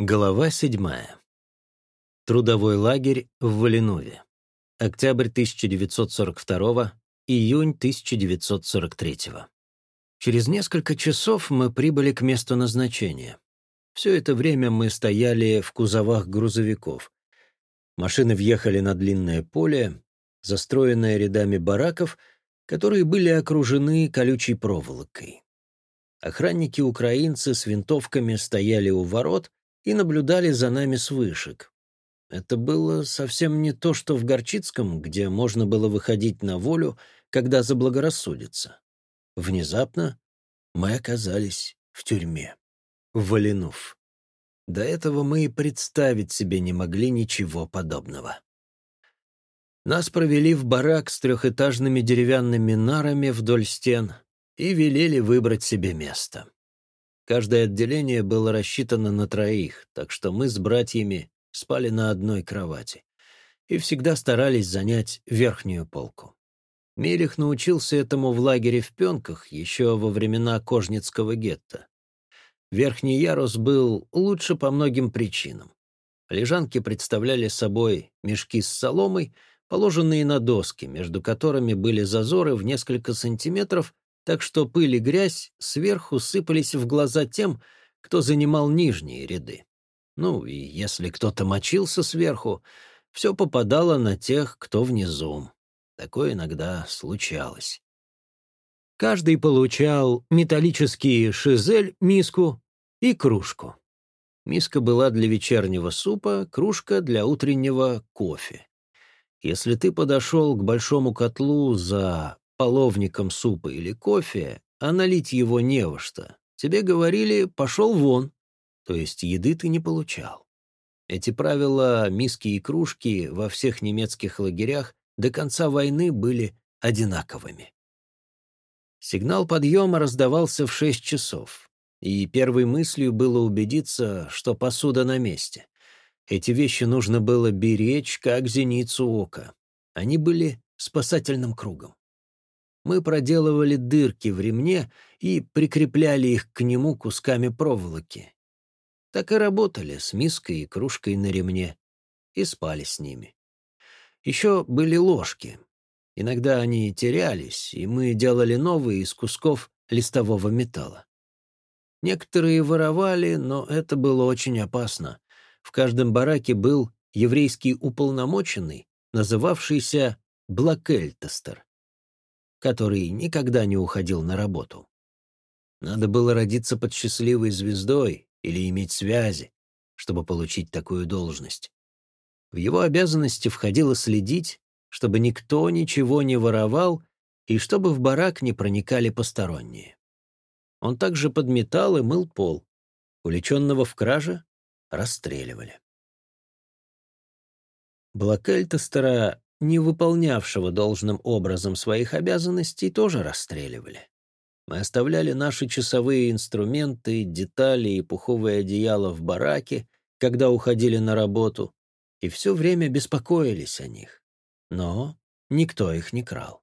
Глава седьмая. Трудовой лагерь в Валенуве. Октябрь 1942, июнь 1943. Через несколько часов мы прибыли к месту назначения. Все это время мы стояли в кузовах грузовиков. Машины въехали на длинное поле, застроенное рядами бараков, которые были окружены колючей проволокой. Охранники-украинцы с винтовками стояли у ворот — и наблюдали за нами с вышек. Это было совсем не то, что в Горчицком, где можно было выходить на волю, когда заблагорассудится. Внезапно мы оказались в тюрьме. Валенув. До этого мы и представить себе не могли ничего подобного. Нас провели в барак с трехэтажными деревянными нарами вдоль стен и велели выбрать себе место. Каждое отделение было рассчитано на троих, так что мы с братьями спали на одной кровати и всегда старались занять верхнюю полку. Мелих научился этому в лагере в Пенках еще во времена Кожницкого гетто. Верхний ярус был лучше по многим причинам. Лежанки представляли собой мешки с соломой, положенные на доски, между которыми были зазоры в несколько сантиметров так что пыль и грязь сверху сыпались в глаза тем, кто занимал нижние ряды. Ну, и если кто-то мочился сверху, все попадало на тех, кто внизу. Такое иногда случалось. Каждый получал металлический шизель, миску и кружку. Миска была для вечернего супа, кружка для утреннего кофе. Если ты подошел к большому котлу за половником супа или кофе, а налить его не во что, тебе говорили «пошел вон», то есть еды ты не получал. Эти правила миски и кружки во всех немецких лагерях до конца войны были одинаковыми. Сигнал подъема раздавался в шесть часов, и первой мыслью было убедиться, что посуда на месте. Эти вещи нужно было беречь, как зеницу ока. Они были спасательным кругом мы проделывали дырки в ремне и прикрепляли их к нему кусками проволоки. Так и работали с миской и кружкой на ремне и спали с ними. Еще были ложки. Иногда они терялись, и мы делали новые из кусков листового металла. Некоторые воровали, но это было очень опасно. В каждом бараке был еврейский уполномоченный, называвшийся Блакельтестер который никогда не уходил на работу. Надо было родиться под счастливой звездой или иметь связи, чтобы получить такую должность. В его обязанности входило следить, чтобы никто ничего не воровал и чтобы в барак не проникали посторонние. Он также подметал и мыл пол. Уличенного в краже расстреливали. Блакельтестера не выполнявшего должным образом своих обязанностей, тоже расстреливали. Мы оставляли наши часовые инструменты, детали и пуховые одеяла в бараке, когда уходили на работу, и все время беспокоились о них. Но никто их не крал.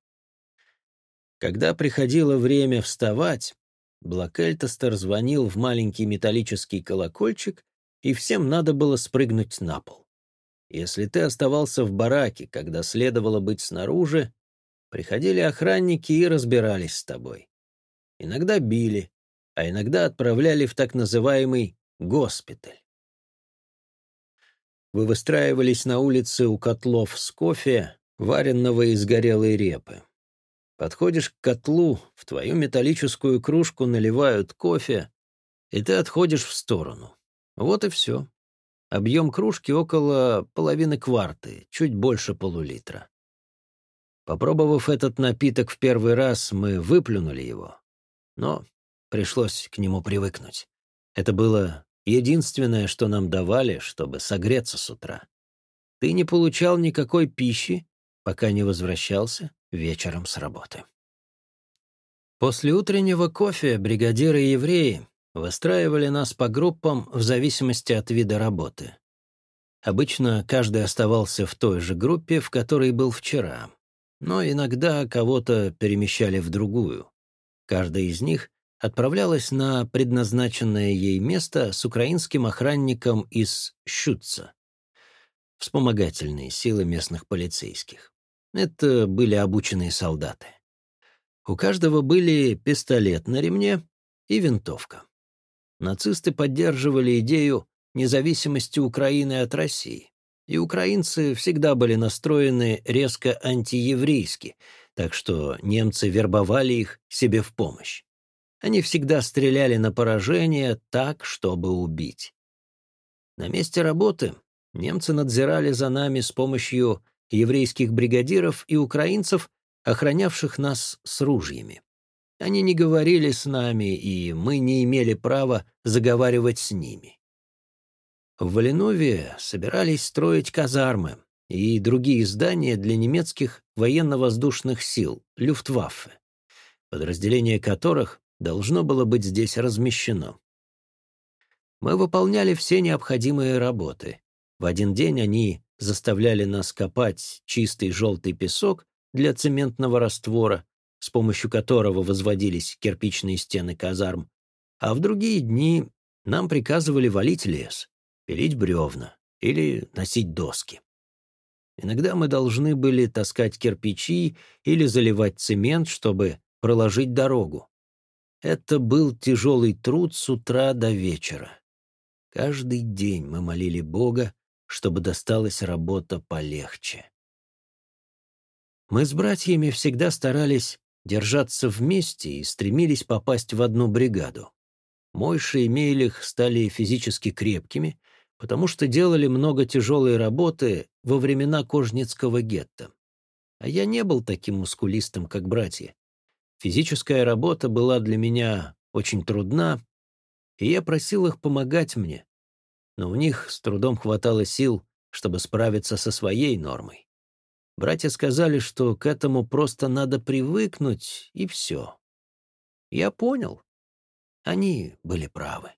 Когда приходило время вставать, Блакельтестер звонил в маленький металлический колокольчик, и всем надо было спрыгнуть на пол. Если ты оставался в бараке, когда следовало быть снаружи, приходили охранники и разбирались с тобой. Иногда били, а иногда отправляли в так называемый госпиталь. Вы выстраивались на улице у котлов с кофе, варенного из горелой репы. Подходишь к котлу, в твою металлическую кружку наливают кофе, и ты отходишь в сторону. Вот и все. Объем кружки около половины кварты, чуть больше полулитра. Попробовав этот напиток в первый раз, мы выплюнули его. Но пришлось к нему привыкнуть. Это было единственное, что нам давали, чтобы согреться с утра. Ты не получал никакой пищи, пока не возвращался вечером с работы. После утреннего кофе бригадиры-евреи Выстраивали нас по группам в зависимости от вида работы. Обычно каждый оставался в той же группе, в которой был вчера, но иногда кого-то перемещали в другую. Каждый из них отправлялась на предназначенное ей место с украинским охранником из Щутца, вспомогательные силы местных полицейских. Это были обученные солдаты. У каждого были пистолет на ремне и винтовка. Нацисты поддерживали идею независимости Украины от России, и украинцы всегда были настроены резко антиеврейски, так что немцы вербовали их себе в помощь. Они всегда стреляли на поражение так, чтобы убить. На месте работы немцы надзирали за нами с помощью еврейских бригадиров и украинцев, охранявших нас с ружьями. Они не говорили с нами, и мы не имели права заговаривать с ними. В Валенове собирались строить казармы и другие здания для немецких военно-воздушных сил, Люфтваффе, подразделение которых должно было быть здесь размещено. Мы выполняли все необходимые работы. В один день они заставляли нас копать чистый желтый песок для цементного раствора, с помощью которого возводились кирпичные стены казарм, а в другие дни нам приказывали валить лес, пилить бревна или носить доски. Иногда мы должны были таскать кирпичи или заливать цемент, чтобы проложить дорогу. Это был тяжелый труд с утра до вечера. Каждый день мы молили Бога, чтобы досталась работа полегче. Мы с братьями всегда старались держаться вместе и стремились попасть в одну бригаду. Мойша и Мейлих стали физически крепкими, потому что делали много тяжелой работы во времена Кожницкого гетто. А я не был таким мускулистым, как братья. Физическая работа была для меня очень трудна, и я просил их помогать мне, но у них с трудом хватало сил, чтобы справиться со своей нормой. Братья сказали, что к этому просто надо привыкнуть, и все. Я понял. Они были правы.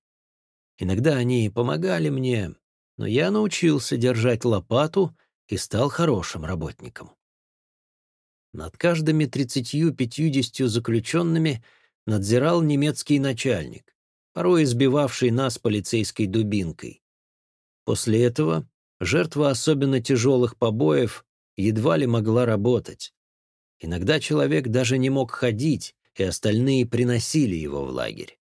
Иногда они помогали мне, но я научился держать лопату и стал хорошим работником. Над каждыми тридцатью-пятьюдесятью заключенными надзирал немецкий начальник, порой избивавший нас полицейской дубинкой. После этого жертва особенно тяжелых побоев едва ли могла работать. Иногда человек даже не мог ходить, и остальные приносили его в лагерь.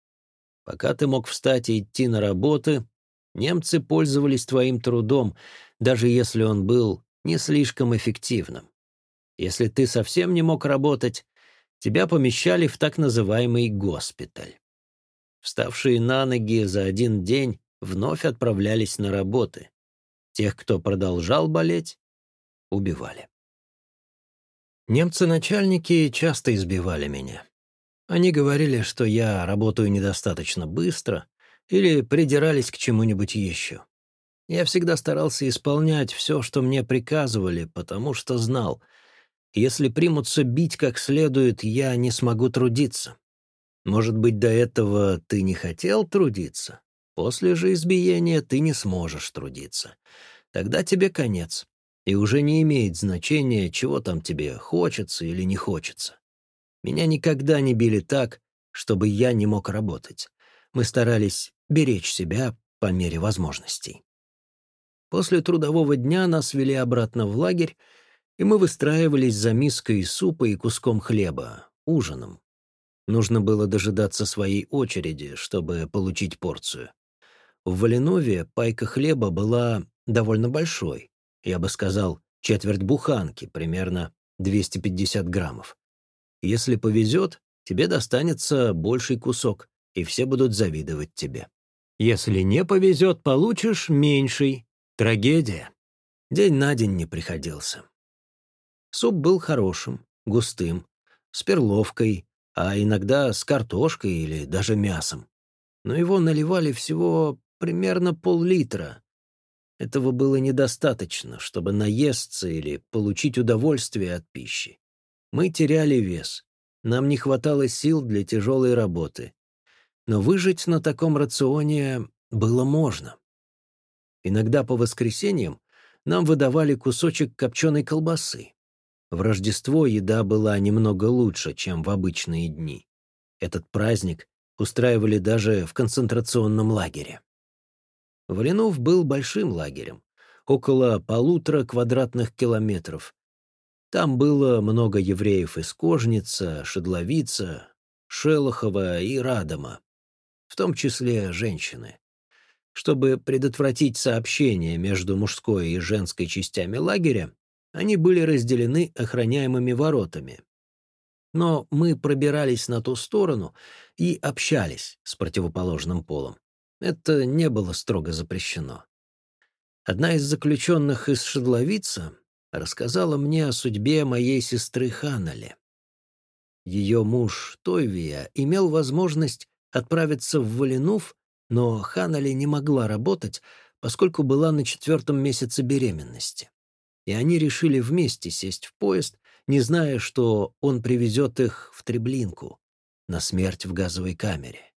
Пока ты мог встать и идти на работы, немцы пользовались твоим трудом, даже если он был не слишком эффективным. Если ты совсем не мог работать, тебя помещали в так называемый госпиталь. Вставшие на ноги за один день вновь отправлялись на работы. Тех, кто продолжал болеть, убивали. Немцы-начальники часто избивали меня. Они говорили, что я работаю недостаточно быстро или придирались к чему-нибудь еще. Я всегда старался исполнять все, что мне приказывали, потому что знал, если примутся бить как следует, я не смогу трудиться. Может быть, до этого ты не хотел трудиться? После же избиения ты не сможешь трудиться. Тогда тебе конец и уже не имеет значения, чего там тебе хочется или не хочется. Меня никогда не били так, чтобы я не мог работать. Мы старались беречь себя по мере возможностей. После трудового дня нас вели обратно в лагерь, и мы выстраивались за миской супа и куском хлеба, ужином. Нужно было дожидаться своей очереди, чтобы получить порцию. В Валенове пайка хлеба была довольно большой, я бы сказал, четверть буханки, примерно 250 граммов. Если повезет, тебе достанется больший кусок, и все будут завидовать тебе. Если не повезет, получишь меньший. Трагедия. День на день не приходился. Суп был хорошим, густым, с перловкой, а иногда с картошкой или даже мясом. Но его наливали всего примерно пол-литра, этого было недостаточно, чтобы наесться или получить удовольствие от пищи. Мы теряли вес. Нам не хватало сил для тяжелой работы. Но выжить на таком рационе было можно. Иногда по воскресеньям нам выдавали кусочек копченой колбасы. В Рождество еда была немного лучше, чем в обычные дни. Этот праздник устраивали даже в концентрационном лагере. Валенов был большим лагерем, около полутора квадратных километров. Там было много евреев из Кожница, Шедловица, Шелохова и Радома, в том числе женщины. Чтобы предотвратить сообщение между мужской и женской частями лагеря, они были разделены охраняемыми воротами. Но мы пробирались на ту сторону и общались с противоположным полом. Это не было строго запрещено. Одна из заключенных из Шедловица рассказала мне о судьбе моей сестры Ханали. Ее муж Тойвия имел возможность отправиться в Валенув, но Ханали не могла работать, поскольку была на четвертом месяце беременности. И они решили вместе сесть в поезд, не зная, что он привезет их в Треблинку на смерть в газовой камере.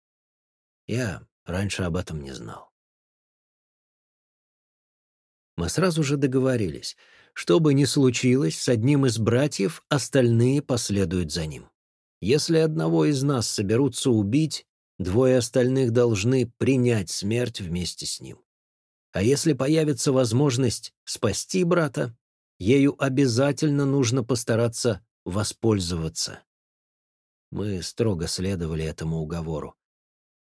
Я раньше об этом не знал. Мы сразу же договорились, что бы ни случилось с одним из братьев, остальные последуют за ним. Если одного из нас соберутся убить, двое остальных должны принять смерть вместе с ним. А если появится возможность спасти брата, ею обязательно нужно постараться воспользоваться. Мы строго следовали этому уговору.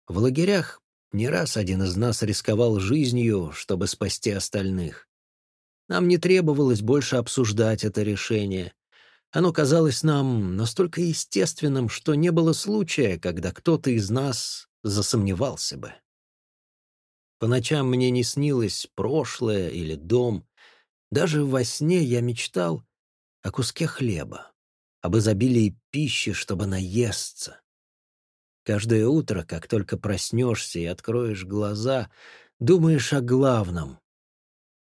В лагерях не раз один из нас рисковал жизнью, чтобы спасти остальных. Нам не требовалось больше обсуждать это решение. Оно казалось нам настолько естественным, что не было случая, когда кто-то из нас засомневался бы. По ночам мне не снилось прошлое или дом. Даже во сне я мечтал о куске хлеба, об изобилии пищи, чтобы наесться. Каждое утро, как только проснешься и откроешь глаза, думаешь о главном.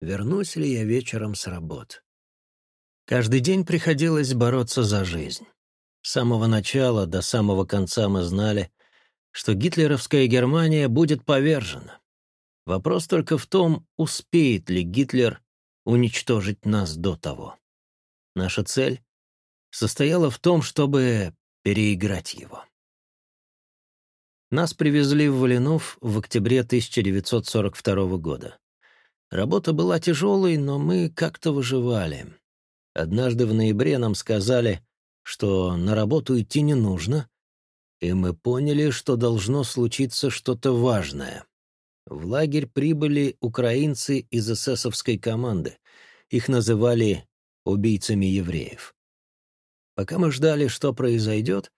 Вернусь ли я вечером с работы? Каждый день приходилось бороться за жизнь. С самого начала до самого конца мы знали, что гитлеровская Германия будет повержена. Вопрос только в том, успеет ли Гитлер уничтожить нас до того. Наша цель состояла в том, чтобы переиграть его. Нас привезли в Валенов в октябре 1942 года. Работа была тяжелой, но мы как-то выживали. Однажды в ноябре нам сказали, что на работу идти не нужно, и мы поняли, что должно случиться что-то важное. В лагерь прибыли украинцы из эсэсовской команды. Их называли убийцами евреев. Пока мы ждали, что произойдет,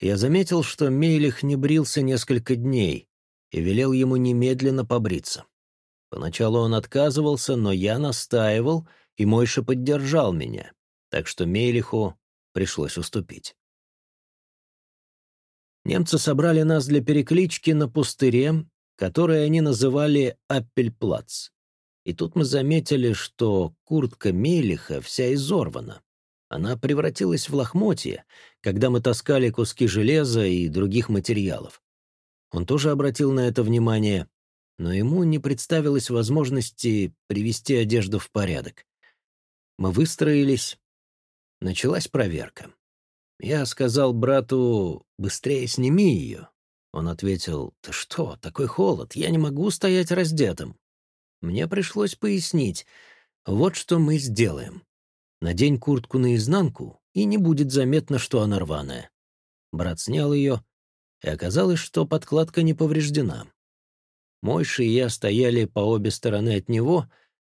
я заметил, что Мейлих не брился несколько дней и велел ему немедленно побриться. Поначалу он отказывался, но я настаивал — и Мойша поддержал меня, так что Мейлиху пришлось уступить. Немцы собрали нас для переклички на пустыре, который они называли Аппельплац. И тут мы заметили, что куртка Мейлиха вся изорвана. Она превратилась в лохмотье, когда мы таскали куски железа и других материалов. Он тоже обратил на это внимание, но ему не представилось возможности привести одежду в порядок. Мы выстроились. Началась проверка. Я сказал брату, быстрее сними ее. Он ответил, ты что, такой холод, я не могу стоять раздетым. Мне пришлось пояснить, вот что мы сделаем. Надень куртку наизнанку, и не будет заметно, что она рваная. Брат снял ее, и оказалось, что подкладка не повреждена. Мойши и я стояли по обе стороны от него,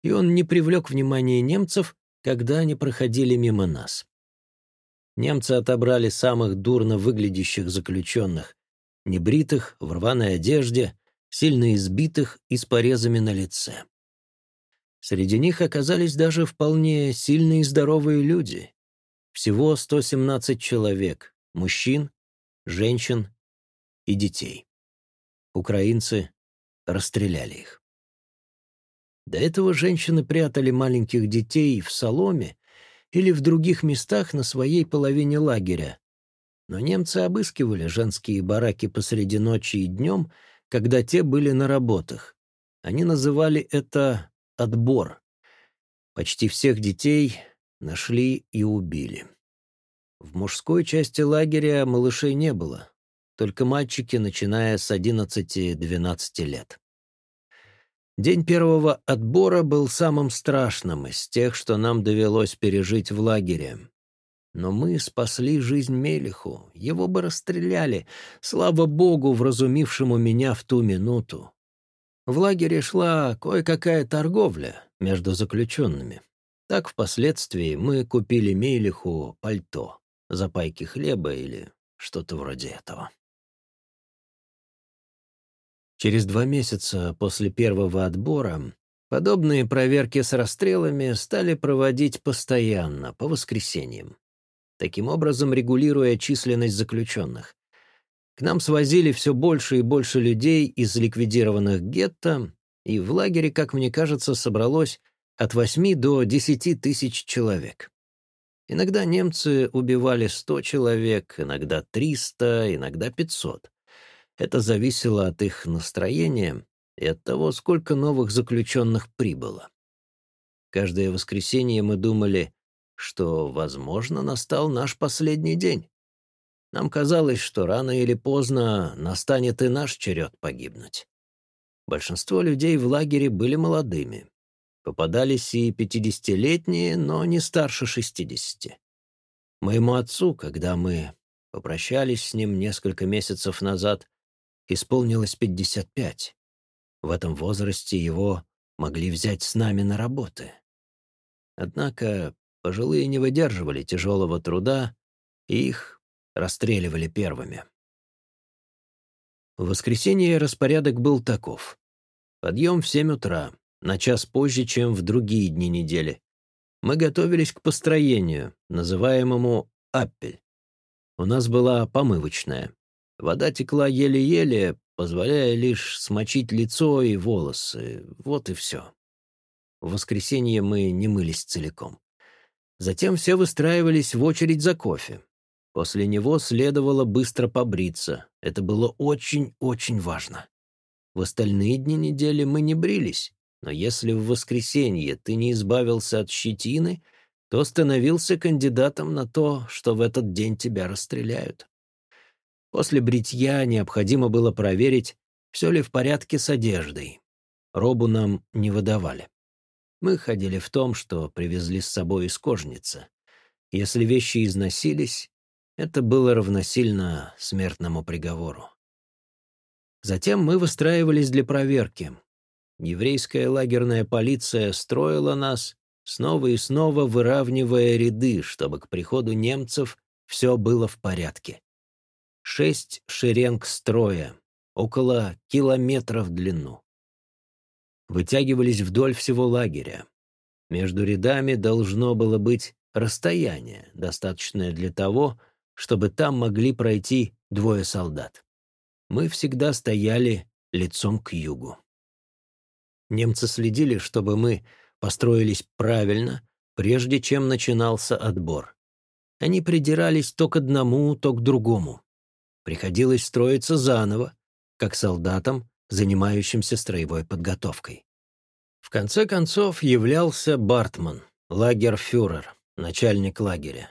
и он не привлек внимания немцев, когда они проходили мимо нас. Немцы отобрали самых дурно выглядящих заключенных, небритых, в рваной одежде, сильно избитых и с порезами на лице. Среди них оказались даже вполне сильные и здоровые люди. Всего 117 человек, мужчин, женщин и детей. Украинцы расстреляли их. До этого женщины прятали маленьких детей в соломе или в других местах на своей половине лагеря. Но немцы обыскивали женские бараки посреди ночи и днем, когда те были на работах. Они называли это «отбор». Почти всех детей нашли и убили. В мужской части лагеря малышей не было. только мальчики, начиная с 11-12 лет. День первого отбора был самым страшным из тех, что нам довелось пережить в лагере. Но мы спасли жизнь Мелиху, его бы расстреляли, слава богу, вразумившему меня в ту минуту. В лагере шла кое-какая торговля между заключенными. Так впоследствии мы купили Мелиху пальто, запайки хлеба или что-то вроде этого. Через два месяца после первого отбора подобные проверки с расстрелами стали проводить постоянно, по воскресеньям. Таким образом регулируя численность заключенных. К нам свозили все больше и больше людей из ликвидированных гетто, и в лагере, как мне кажется, собралось от 8 до 10 тысяч человек. Иногда немцы убивали 100 человек, иногда 300, иногда 500. Это зависело от их настроения и от того, сколько новых заключенных прибыло. Каждое воскресенье мы думали, что, возможно, настал наш последний день. Нам казалось, что рано или поздно настанет и наш черед погибнуть. Большинство людей в лагере были молодыми. Попадались и пятидесятилетние, но не старше шестидесяти. Моему отцу, когда мы попрощались с ним несколько месяцев назад, исполнилось 55. В этом возрасте его могли взять с нами на работы. Однако пожилые не выдерживали тяжелого труда, и их расстреливали первыми. В воскресенье распорядок был таков. Подъем в 7 утра, на час позже, чем в другие дни недели. Мы готовились к построению, называемому «аппель». У нас была помывочная. Вода текла еле-еле, позволяя лишь смочить лицо и волосы. Вот и все. В воскресенье мы не мылись целиком. Затем все выстраивались в очередь за кофе. После него следовало быстро побриться. Это было очень-очень важно. В остальные дни недели мы не брились, но если в воскресенье ты не избавился от щетины, то становился кандидатом на то, что в этот день тебя расстреляют. После бритья необходимо было проверить, все ли в порядке с одеждой. Робу нам не выдавали. Мы ходили в том, что привезли с собой из кожницы. Если вещи износились, это было равносильно смертному приговору. Затем мы выстраивались для проверки. Еврейская лагерная полиция строила нас, снова и снова выравнивая ряды, чтобы к приходу немцев все было в порядке. Шесть шеренг строя, около километра в длину. Вытягивались вдоль всего лагеря. Между рядами должно было быть расстояние, достаточное для того, чтобы там могли пройти двое солдат. Мы всегда стояли лицом к югу. Немцы следили, чтобы мы построились правильно, прежде чем начинался отбор. Они придирались то к одному, то к другому. Приходилось строиться заново, как солдатам, занимающимся строевой подготовкой. В конце концов являлся Бартман, лагерфюрер, начальник лагеря.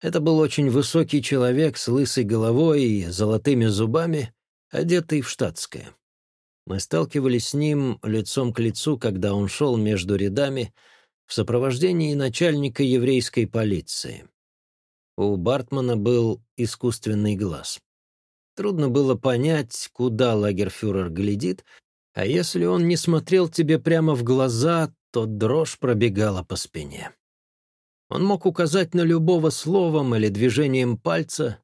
Это был очень высокий человек с лысой головой и золотыми зубами, одетый в штатское. Мы сталкивались с ним лицом к лицу, когда он шел между рядами в сопровождении начальника еврейской полиции. У Бартмана был искусственный глаз. Трудно было понять, куда лагерфюрер глядит, а если он не смотрел тебе прямо в глаза, то дрожь пробегала по спине. Он мог указать на любого словом или движением пальца,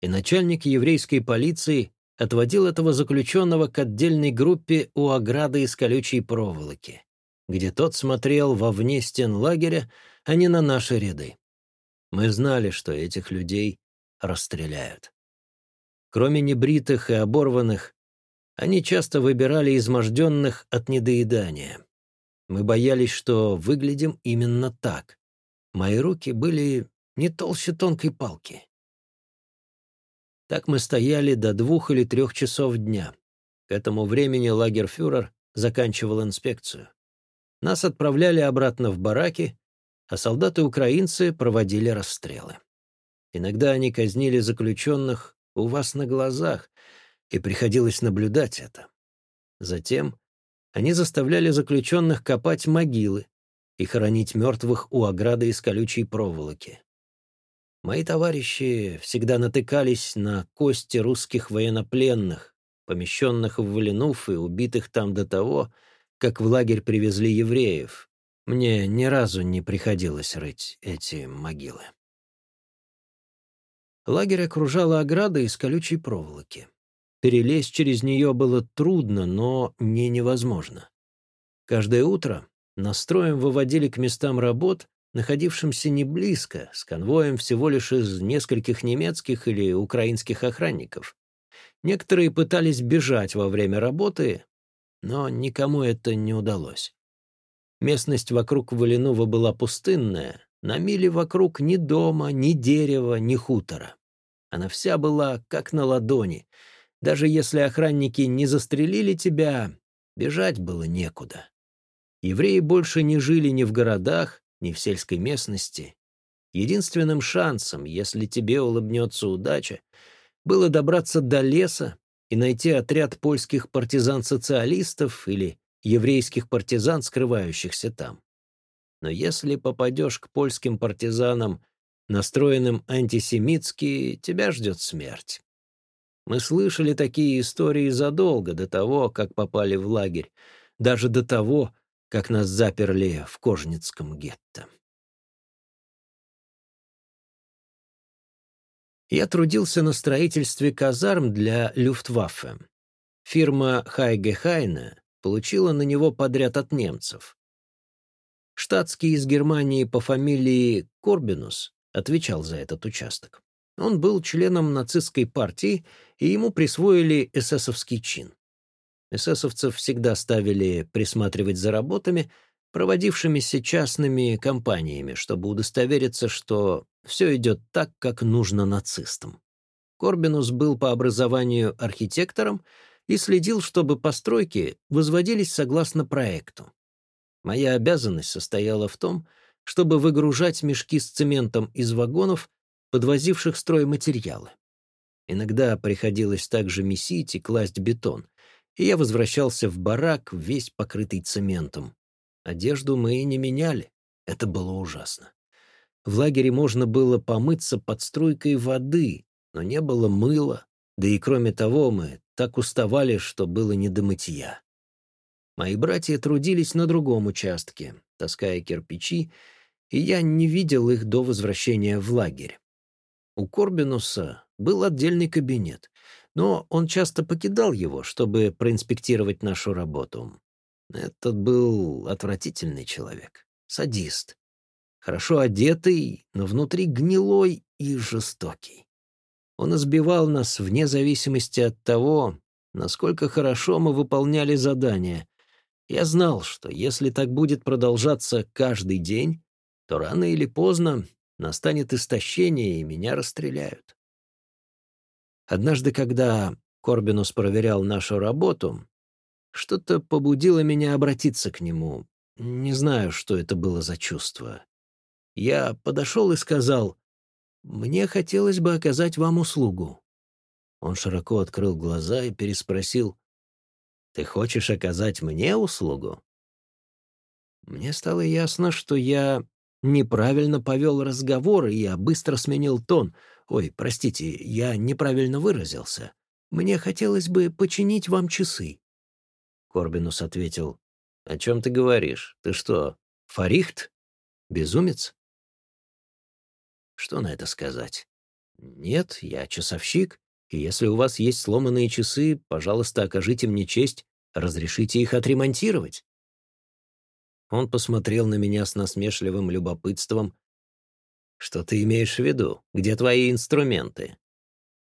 и начальник еврейской полиции отводил этого заключенного к отдельной группе у ограды из колючей проволоки, где тот смотрел вовне стен лагеря, а не на наши ряды. Мы знали, что этих людей расстреляют. Кроме небритых и оборванных, они часто выбирали изможденных от недоедания. Мы боялись, что выглядим именно так. Мои руки были не толще тонкой палки. Так мы стояли до двух или трех часов дня. К этому времени лагерфюрер заканчивал инспекцию. Нас отправляли обратно в бараки, а солдаты-украинцы проводили расстрелы. Иногда они казнили заключенных у вас на глазах, и приходилось наблюдать это. Затем они заставляли заключенных копать могилы и хоронить мертвых у ограды из колючей проволоки. Мои товарищи всегда натыкались на кости русских военнопленных, помещенных в Валенуф и убитых там до того, как в лагерь привезли евреев. Мне ни разу не приходилось рыть эти могилы. Лагерь окружала ограда из колючей проволоки. Перелезть через нее было трудно, но не невозможно. Каждое утро настроем выводили к местам работ, находившимся не близко, с конвоем всего лишь из нескольких немецких или украинских охранников. Некоторые пытались бежать во время работы, но никому это не удалось. Местность вокруг Валенова была пустынная, на миле вокруг ни дома, ни дерева, ни хутора. Она вся была как на ладони. Даже если охранники не застрелили тебя, бежать было некуда. Евреи больше не жили ни в городах, ни в сельской местности. Единственным шансом, если тебе улыбнется удача, было добраться до леса и найти отряд польских партизан-социалистов или еврейских партизан, скрывающихся там. Но если попадешь к польским партизанам, настроенным антисемитски, тебя ждет смерть. Мы слышали такие истории задолго до того, как попали в лагерь, даже до того, как нас заперли в Кожницком гетто. Я трудился на строительстве казарм для Люфтваффе. Фирма Хайге Хайна получила на него подряд от немцев. Штатский из Германии по фамилии Корбинус отвечал за этот участок. Он был членом нацистской партии, и ему присвоили эсэсовский чин. Эсэсовцев всегда ставили присматривать за работами, проводившимися частными компаниями, чтобы удостовериться, что все идет так, как нужно нацистам. Корбинус был по образованию архитектором и следил, чтобы постройки возводились согласно проекту. Моя обязанность состояла в том, чтобы выгружать мешки с цементом из вагонов, подвозивших стройматериалы. Иногда приходилось также месить и класть бетон, и я возвращался в барак, весь покрытый цементом. Одежду мы и не меняли. Это было ужасно. В лагере можно было помыться под струйкой воды, но не было мыла, да и кроме того мы так уставали, что было не до мытья. Мои братья трудились на другом участке, таская кирпичи, и я не видел их до возвращения в лагерь. У Корбинуса был отдельный кабинет, но он часто покидал его, чтобы проинспектировать нашу работу. Этот был отвратительный человек, садист хорошо одетый, но внутри гнилой и жестокий. Он избивал нас вне зависимости от того, насколько хорошо мы выполняли задания. Я знал, что если так будет продолжаться каждый день, то рано или поздно настанет истощение, и меня расстреляют. Однажды, когда Корбинус проверял нашу работу, что-то побудило меня обратиться к нему. Не знаю, что это было за чувство. Я подошел и сказал, «Мне хотелось бы оказать вам услугу». Он широко открыл глаза и переспросил, «Ты хочешь оказать мне услугу?» Мне стало ясно, что я неправильно повел разговор, и я быстро сменил тон. «Ой, простите, я неправильно выразился. Мне хотелось бы починить вам часы». Корбинус ответил, «О чем ты говоришь? Ты что, фарихт? Безумец?» Что на это сказать? Нет, я часовщик, и если у вас есть сломанные часы, пожалуйста, окажите мне честь, разрешите их отремонтировать. Он посмотрел на меня с насмешливым любопытством. «Что ты имеешь в виду? Где твои инструменты?»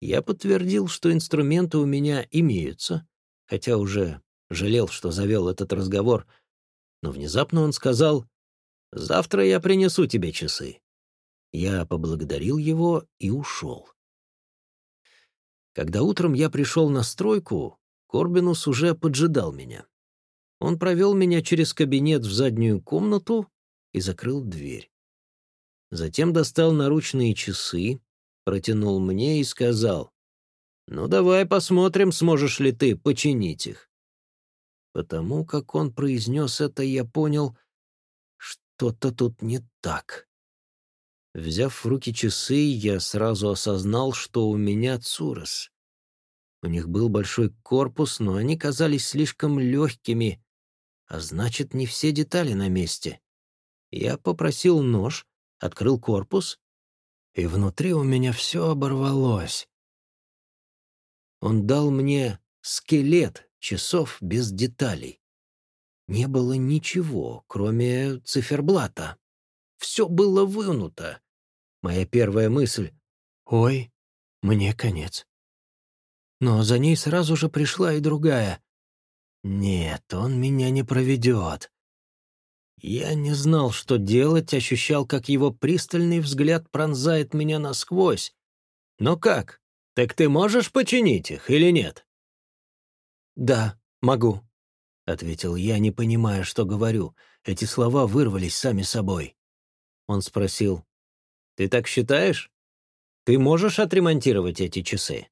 Я подтвердил, что инструменты у меня имеются, хотя уже жалел, что завел этот разговор, но внезапно он сказал, «Завтра я принесу тебе часы». Я поблагодарил его и ушел. Когда утром я пришел на стройку, Корбинус уже поджидал меня. Он провел меня через кабинет в заднюю комнату и закрыл дверь. Затем достал наручные часы, протянул мне и сказал, Ну, давай посмотрим, сможешь ли ты починить их. Потому как он произнес это, я понял, что-то тут не так. Взяв в руки часы, я сразу осознал, что у меня Цурос. У них был большой корпус, но они казались слишком легкими, а значит, не все детали на месте. Я попросил нож, открыл корпус, и внутри у меня все оборвалось. Он дал мне скелет часов без деталей. Не было ничего, кроме циферблата. Все было вынуто. Моя первая мысль — «Ой, мне конец». Но за ней сразу же пришла и другая. «Нет, он меня не проведет». Я не знал, что делать, ощущал, как его пристальный взгляд пронзает меня насквозь. «Но как? Так ты можешь починить их или нет?» «Да, могу», — ответил я, не понимая, что говорю. Эти слова вырвались сами собой. Он спросил, «Ты так считаешь? Ты можешь отремонтировать эти часы?»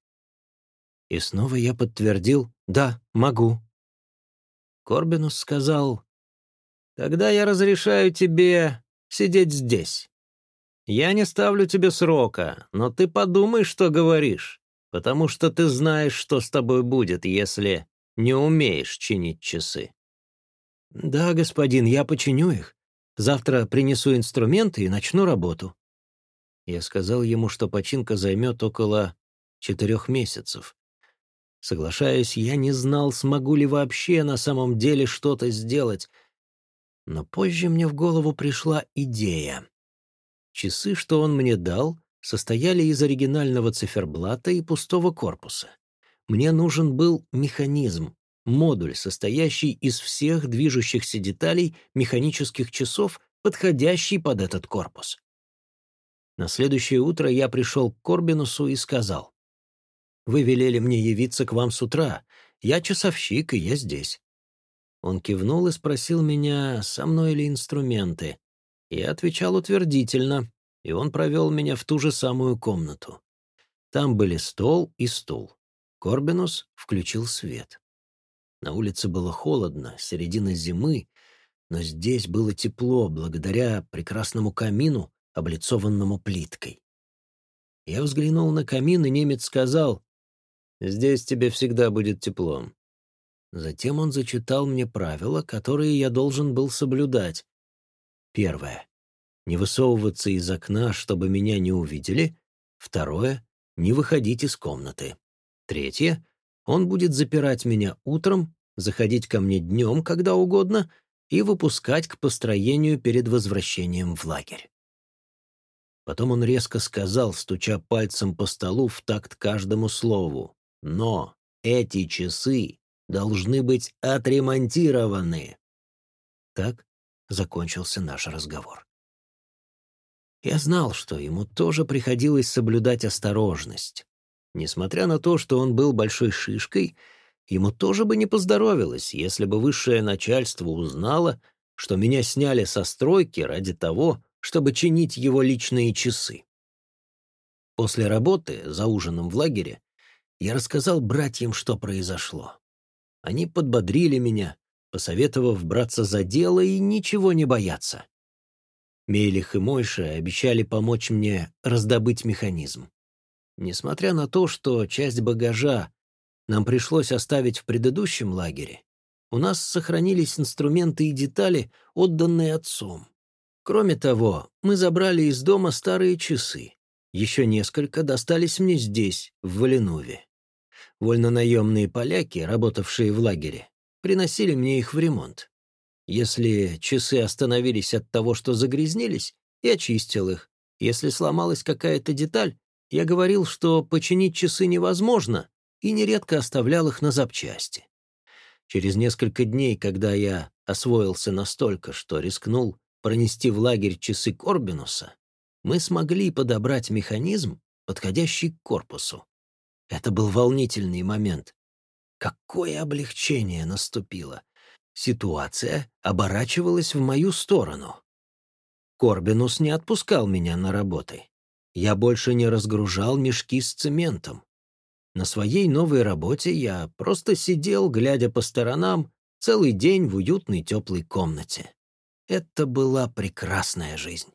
И снова я подтвердил «Да, могу». Корбинус сказал «Тогда я разрешаю тебе сидеть здесь. Я не ставлю тебе срока, но ты подумай, что говоришь, потому что ты знаешь, что с тобой будет, если не умеешь чинить часы». «Да, господин, я починю их. Завтра принесу инструменты и начну работу». Я сказал ему, что починка займет около четырех месяцев. Соглашаясь, я не знал, смогу ли вообще на самом деле что-то сделать. Но позже мне в голову пришла идея. Часы, что он мне дал, состояли из оригинального циферблата и пустого корпуса. Мне нужен был механизм, модуль, состоящий из всех движущихся деталей механических часов, подходящий под этот корпус. На следующее утро я пришел к Корбинусу и сказал, «Вы велели мне явиться к вам с утра. Я часовщик, и я здесь». Он кивнул и спросил меня, со мной ли инструменты. Я отвечал утвердительно, и он провел меня в ту же самую комнату. Там были стол и стул. Корбинус включил свет. На улице было холодно, середина зимы, но здесь было тепло благодаря прекрасному камину, облицованному плиткой. Я взглянул на камин, и немец сказал, «Здесь тебе всегда будет тепло». Затем он зачитал мне правила, которые я должен был соблюдать. Первое. Не высовываться из окна, чтобы меня не увидели. Второе. Не выходить из комнаты. Третье. Он будет запирать меня утром, заходить ко мне днем, когда угодно, и выпускать к построению перед возвращением в лагерь. Потом он резко сказал, стуча пальцем по столу в такт каждому слову. «Но эти часы должны быть отремонтированы». Так закончился наш разговор. Я знал, что ему тоже приходилось соблюдать осторожность. Несмотря на то, что он был большой шишкой, ему тоже бы не поздоровилось, если бы высшее начальство узнало, что меня сняли со стройки ради того, чтобы чинить его личные часы. После работы, за ужином в лагере, я рассказал братьям, что произошло. Они подбодрили меня, посоветовав браться за дело и ничего не бояться. Мелих и Мойша обещали помочь мне раздобыть механизм. Несмотря на то, что часть багажа нам пришлось оставить в предыдущем лагере, у нас сохранились инструменты и детали, отданные отцом. Кроме того, мы забрали из дома старые часы. Еще несколько достались мне здесь, в Валенуве. Вольнонаемные поляки, работавшие в лагере, приносили мне их в ремонт. Если часы остановились от того, что загрязнились, я чистил их. Если сломалась какая-то деталь, я говорил, что починить часы невозможно, и нередко оставлял их на запчасти. Через несколько дней, когда я освоился настолько, что рискнул пронести в лагерь часы Корбинуса, мы смогли подобрать механизм, подходящий к корпусу. Это был волнительный момент. Какое облегчение наступило! Ситуация оборачивалась в мою сторону. Корбинус не отпускал меня на работы. Я больше не разгружал мешки с цементом. На своей новой работе я просто сидел, глядя по сторонам, целый день в уютной теплой комнате. Это была прекрасная жизнь.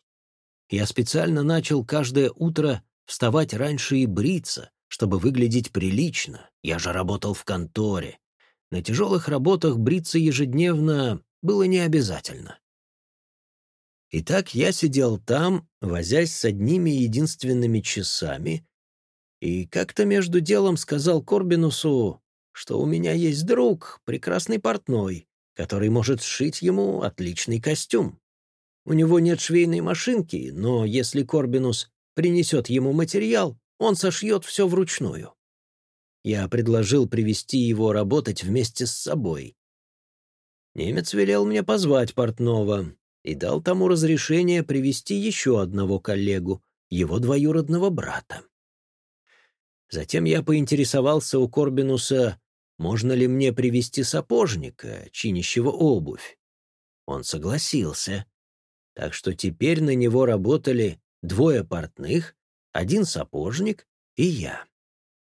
Я специально начал каждое утро вставать раньше и бриться, чтобы выглядеть прилично. Я же работал в конторе. На тяжелых работах бриться ежедневно было не обязательно. Итак, я сидел там, возясь с одними единственными часами, и как-то между делом сказал Корбинусу, что у меня есть друг, прекрасный портной, который может сшить ему отличный костюм. У него нет швейной машинки, но если Корбинус принесет ему материал, он сошьет все вручную. Я предложил привести его работать вместе с собой. Немец велел мне позвать портного и дал тому разрешение привести еще одного коллегу, его двоюродного брата. Затем я поинтересовался у Корбинуса, можно ли мне привести сапожника, чинящего обувь. Он согласился. Так что теперь на него работали двое портных, один сапожник и я.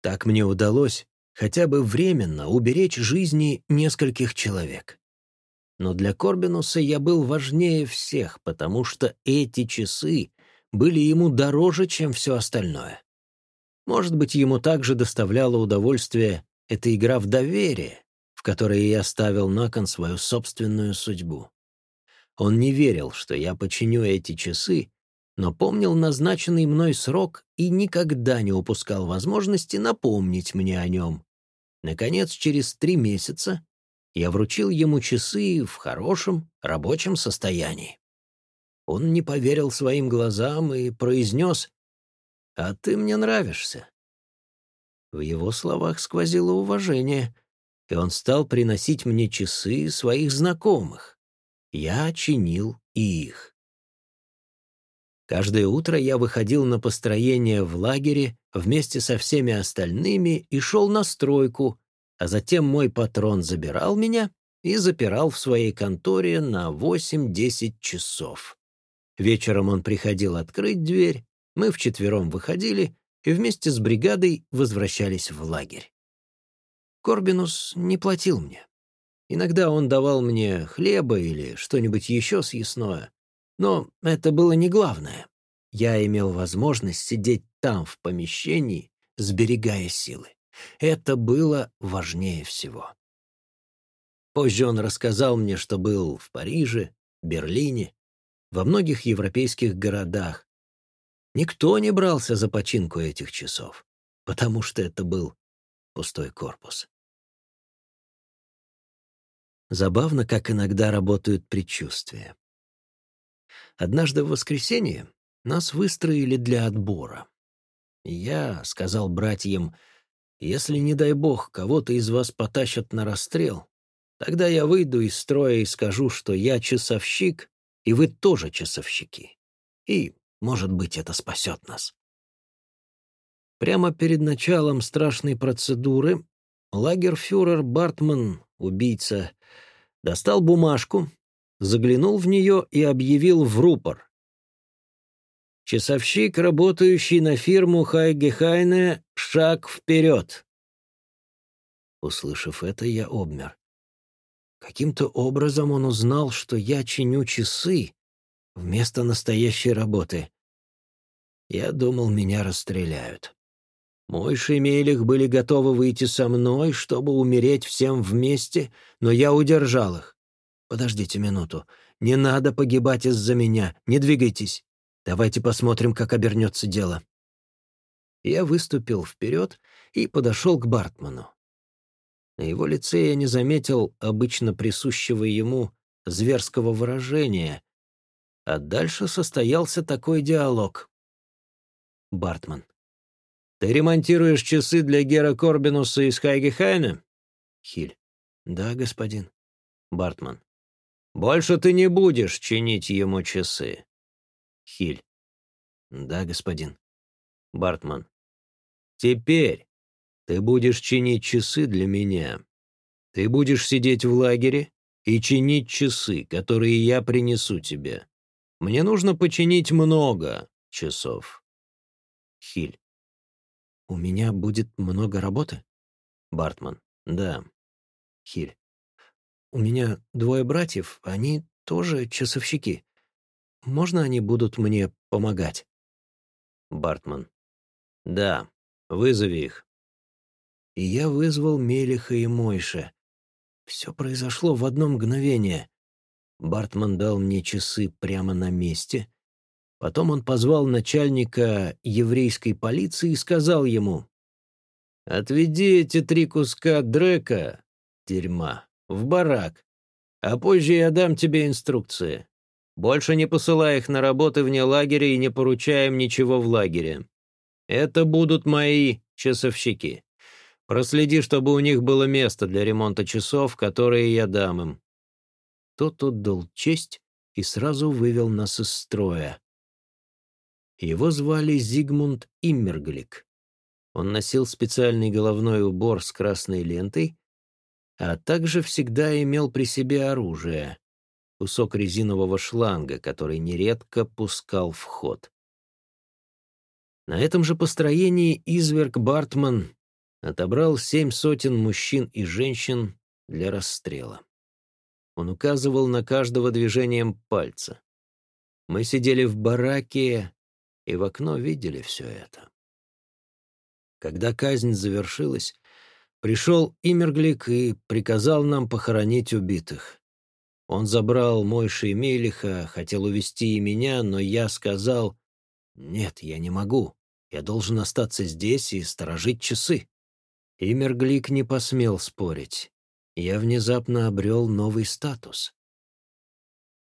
Так мне удалось хотя бы временно уберечь жизни нескольких человек. Но для Корбинуса я был важнее всех, потому что эти часы были ему дороже, чем все остальное. Может быть, ему также доставляло удовольствие эта игра в доверие, в которой я ставил на кон свою собственную судьбу. Он не верил, что я починю эти часы, но помнил назначенный мной срок и никогда не упускал возможности напомнить мне о нем. Наконец, через три месяца я вручил ему часы в хорошем рабочем состоянии. Он не поверил своим глазам и произнес «А ты мне нравишься». В его словах сквозило уважение, и он стал приносить мне часы своих знакомых. Я чинил и их. Каждое утро я выходил на построение в лагере вместе со всеми остальными и шел на стройку, а затем мой патрон забирал меня и запирал в своей конторе на 8-10 часов. Вечером он приходил открыть дверь, мы вчетвером выходили и вместе с бригадой возвращались в лагерь. Корбинус не платил мне. Иногда он давал мне хлеба или что-нибудь еще съестное, но это было не главное. Я имел возможность сидеть там, в помещении, сберегая силы. Это было важнее всего. Позже он рассказал мне, что был в Париже, Берлине, во многих европейских городах. Никто не брался за починку этих часов, потому что это был пустой корпус. Забавно, как иногда работают предчувствия. Однажды в воскресенье нас выстроили для отбора. Я сказал братьям, если, не дай бог, кого-то из вас потащат на расстрел, тогда я выйду из строя и скажу, что я часовщик, и вы тоже часовщики. И, может быть, это спасет нас. Прямо перед началом страшной процедуры лагерфюрер Бартман, убийца, достал бумажку, заглянул в нее и объявил в рупор. «Часовщик, работающий на фирму Хайгехайне, шаг вперед!» Услышав это, я обмер. Каким-то образом он узнал, что я чиню часы вместо настоящей работы. Я думал, меня расстреляют. Мой Шемелих были готовы выйти со мной, чтобы умереть всем вместе, но я удержал их. «Подождите минуту. Не надо погибать из-за меня. Не двигайтесь. Давайте посмотрим, как обернется дело». Я выступил вперед и подошел к Бартману. На его лице я не заметил обычно присущего ему зверского выражения, а дальше состоялся такой диалог. Бартман. «Ты ремонтируешь часы для Гера Корбинуса из Хайгехайна?» Хиль. «Да, господин». Бартман. Больше ты не будешь чинить ему часы. Хиль. Да, господин. Бартман. Теперь ты будешь чинить часы для меня. Ты будешь сидеть в лагере и чинить часы, которые я принесу тебе. Мне нужно починить много часов. Хиль. У меня будет много работы? Бартман. Да. Хиль. У меня двое братьев, они тоже часовщики. Можно они будут мне помогать? Бартман. Да, вызови их. И я вызвал Мелиха и Мойше. Все произошло в одно мгновение. Бартман дал мне часы прямо на месте. Потом он позвал начальника еврейской полиции и сказал ему, «Отведи эти три куска дрека, дерьма, в барак, а позже я дам тебе инструкции. Больше не посылай их на работы вне лагеря и не поручай им ничего в лагере. Это будут мои часовщики. Проследи, чтобы у них было место для ремонта часов, которые я дам им. Тот отдал честь и сразу вывел нас из строя. Его звали Зигмунд Иммерглик. Он носил специальный головной убор с красной лентой, а также всегда имел при себе оружие — кусок резинового шланга, который нередко пускал в ход. На этом же построении изверг Бартман отобрал семь сотен мужчин и женщин для расстрела. Он указывал на каждого движением пальца. Мы сидели в бараке и в окно видели все это. Когда казнь завершилась, пришел Имерглик и приказал нам похоронить убитых. Он забрал Мойши и Мелиха, хотел увести и меня, но я сказал, «Нет, я не могу. Я должен остаться здесь и сторожить часы». Имерглик не посмел спорить я внезапно обрел новый статус.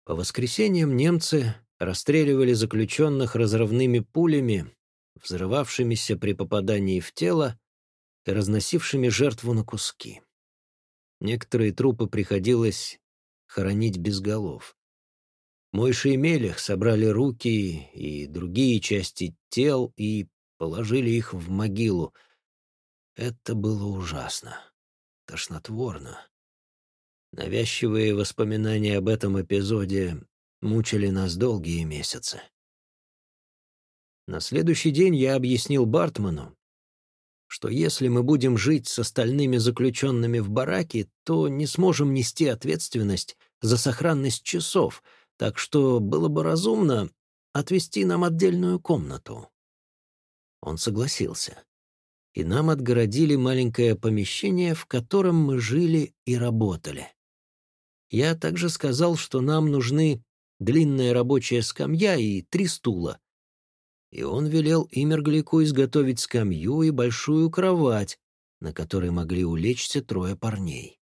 По воскресеньям немцы расстреливали заключенных разрывными пулями, взрывавшимися при попадании в тело разносившими жертву на куски. Некоторые трупы приходилось хоронить без голов. Мойши и Мелех собрали руки и другие части тел и положили их в могилу. Это было ужасно тошнотворно. Навязчивые воспоминания об этом эпизоде мучили нас долгие месяцы. На следующий день я объяснил Бартману, что если мы будем жить с остальными заключенными в бараке, то не сможем нести ответственность за сохранность часов, так что было бы разумно отвести нам отдельную комнату. Он согласился и нам отгородили маленькое помещение, в котором мы жили и работали. Я также сказал, что нам нужны длинная рабочая скамья и три стула. И он велел Имерглику изготовить скамью и большую кровать, на которой могли улечься трое парней.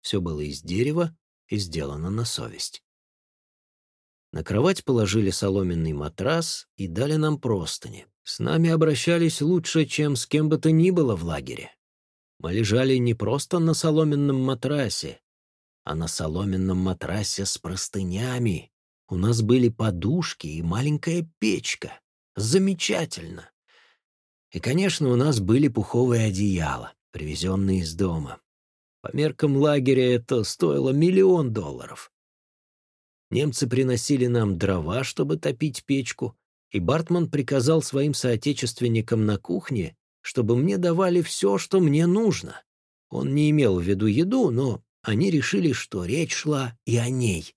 Все было из дерева и сделано на совесть. На кровать положили соломенный матрас и дали нам простыни. С нами обращались лучше, чем с кем бы то ни было в лагере. Мы лежали не просто на соломенном матрасе, а на соломенном матрасе с простынями. У нас были подушки и маленькая печка. Замечательно. И, конечно, у нас были пуховые одеяла, привезенные из дома. По меркам лагеря это стоило миллион долларов. Немцы приносили нам дрова, чтобы топить печку, и Бартман приказал своим соотечественникам на кухне, чтобы мне давали все, что мне нужно. Он не имел в виду еду, но они решили, что речь шла и о ней.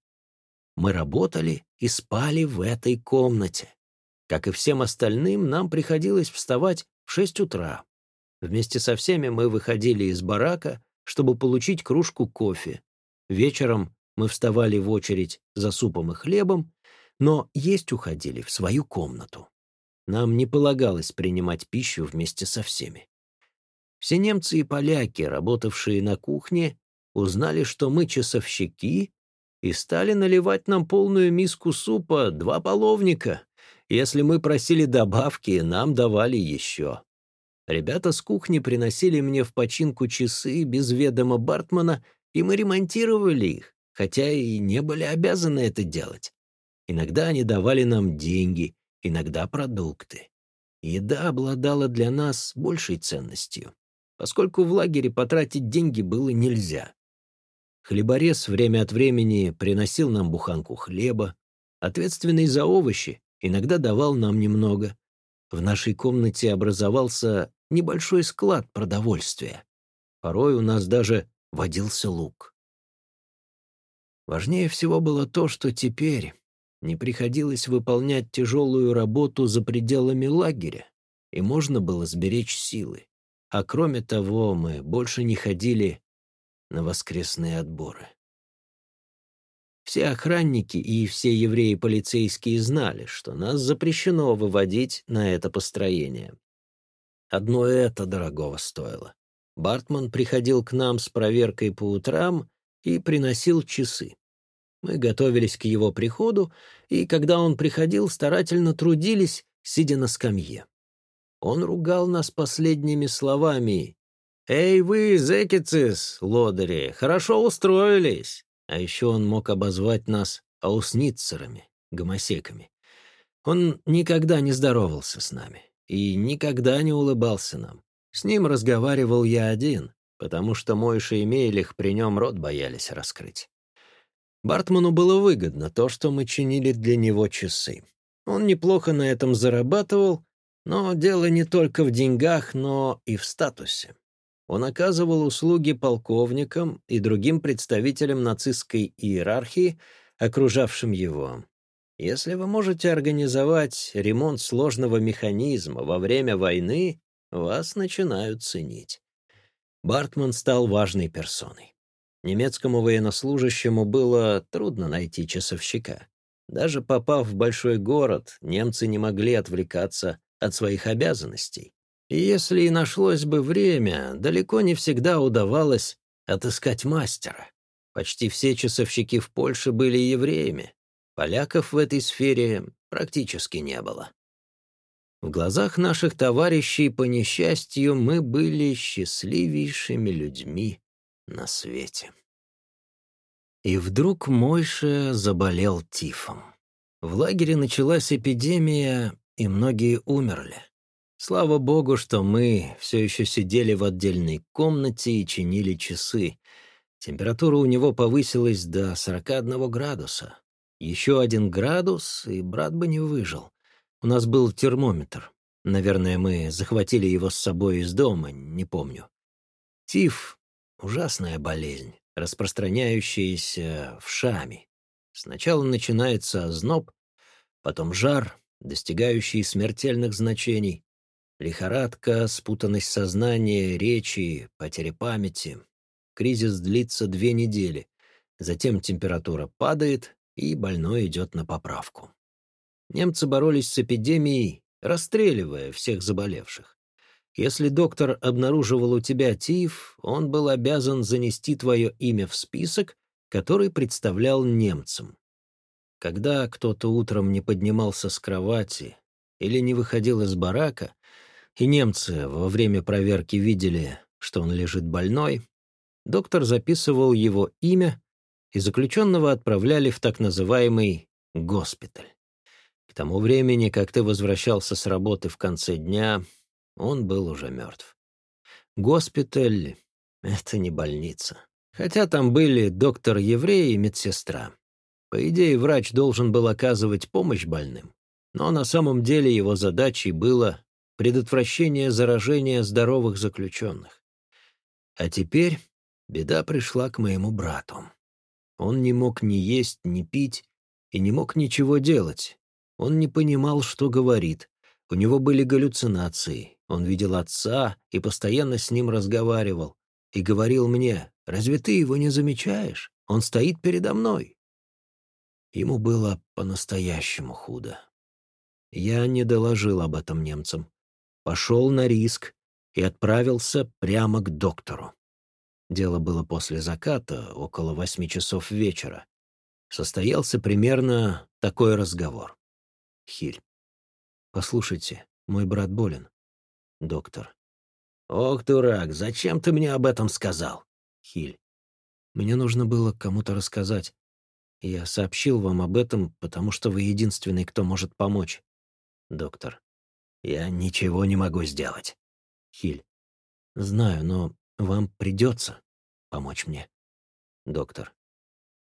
Мы работали и спали в этой комнате. Как и всем остальным, нам приходилось вставать в шесть утра. Вместе со всеми мы выходили из барака, чтобы получить кружку кофе. Вечером мы вставали в очередь за супом и хлебом но есть уходили в свою комнату. Нам не полагалось принимать пищу вместе со всеми. Все немцы и поляки, работавшие на кухне, узнали, что мы часовщики, и стали наливать нам полную миску супа два половника. Если мы просили добавки, нам давали еще. Ребята с кухни приносили мне в починку часы без ведома Бартмана, и мы ремонтировали их, хотя и не были обязаны это делать. Иногда они давали нам деньги, иногда продукты. Еда обладала для нас большей ценностью, поскольку в лагере потратить деньги было нельзя. Хлеборез время от времени приносил нам буханку хлеба, ответственный за овощи иногда давал нам немного. В нашей комнате образовался небольшой склад продовольствия. Порой у нас даже водился лук. Важнее всего было то, что теперь не приходилось выполнять тяжелую работу за пределами лагеря, и можно было сберечь силы. А кроме того, мы больше не ходили на воскресные отборы. Все охранники и все евреи-полицейские знали, что нас запрещено выводить на это построение. Одно это дорогого стоило. Бартман приходил к нам с проверкой по утрам и приносил часы. Мы готовились к его приходу, и когда он приходил, старательно трудились, сидя на скамье. Он ругал нас последними словами. «Эй вы, зекицис, лодыри, хорошо устроились!» А еще он мог обозвать нас аусницерами, гомосеками. Он никогда не здоровался с нами и никогда не улыбался нам. С ним разговаривал я один, потому что Мойша и Мейлих при нем рот боялись раскрыть. Бартману было выгодно то, что мы чинили для него часы. Он неплохо на этом зарабатывал, но дело не только в деньгах, но и в статусе. Он оказывал услуги полковникам и другим представителям нацистской иерархии, окружавшим его. Если вы можете организовать ремонт сложного механизма во время войны, вас начинают ценить. Бартман стал важной персоной. Немецкому военнослужащему было трудно найти часовщика. Даже попав в большой город, немцы не могли отвлекаться от своих обязанностей. И если и нашлось бы время, далеко не всегда удавалось отыскать мастера. Почти все часовщики в Польше были евреями. Поляков в этой сфере практически не было. В глазах наших товарищей, по несчастью, мы были счастливейшими людьми на свете. И вдруг Мойша заболел тифом. В лагере началась эпидемия, и многие умерли. Слава богу, что мы все еще сидели в отдельной комнате и чинили часы. Температура у него повысилась до 41 градуса. Еще один градус, и брат бы не выжил. У нас был термометр. Наверное, мы захватили его с собой из дома, не помню. Тиф — ужасная болезнь, распространяющаяся в шаме. Сначала начинается озноб, потом жар, достигающий смертельных значений, лихорадка, спутанность сознания, речи, потеря памяти. Кризис длится две недели, затем температура падает, и больной идет на поправку. Немцы боролись с эпидемией, расстреливая всех заболевших. Если доктор обнаруживал у тебя тиф, он был обязан занести твое имя в список, который представлял немцам. Когда кто-то утром не поднимался с кровати или не выходил из барака, и немцы во время проверки видели, что он лежит больной, доктор записывал его имя, и заключенного отправляли в так называемый госпиталь. К тому времени, как ты возвращался с работы в конце дня, он был уже мертв. Госпиталь — это не больница. Хотя там были доктор-еврей и медсестра. По идее, врач должен был оказывать помощь больным, но на самом деле его задачей было предотвращение заражения здоровых заключенных. А теперь беда пришла к моему брату. Он не мог ни есть, ни пить и не мог ничего делать. Он не понимал, что говорит. У него были галлюцинации. Он видел отца и постоянно с ним разговаривал. И говорил мне, «Разве ты его не замечаешь? Он стоит передо мной». Ему было по-настоящему худо. Я не доложил об этом немцам. Пошел на риск и отправился прямо к доктору. Дело было после заката, около восьми часов вечера. Состоялся примерно такой разговор. Хиль. «Послушайте, мой брат болен». Доктор. «Ох, дурак, зачем ты мне об этом сказал?» Хиль. «Мне нужно было кому-то рассказать. Я сообщил вам об этом, потому что вы единственный, кто может помочь. Доктор. Я ничего не могу сделать. Хиль. Знаю, но вам придется помочь мне. Доктор.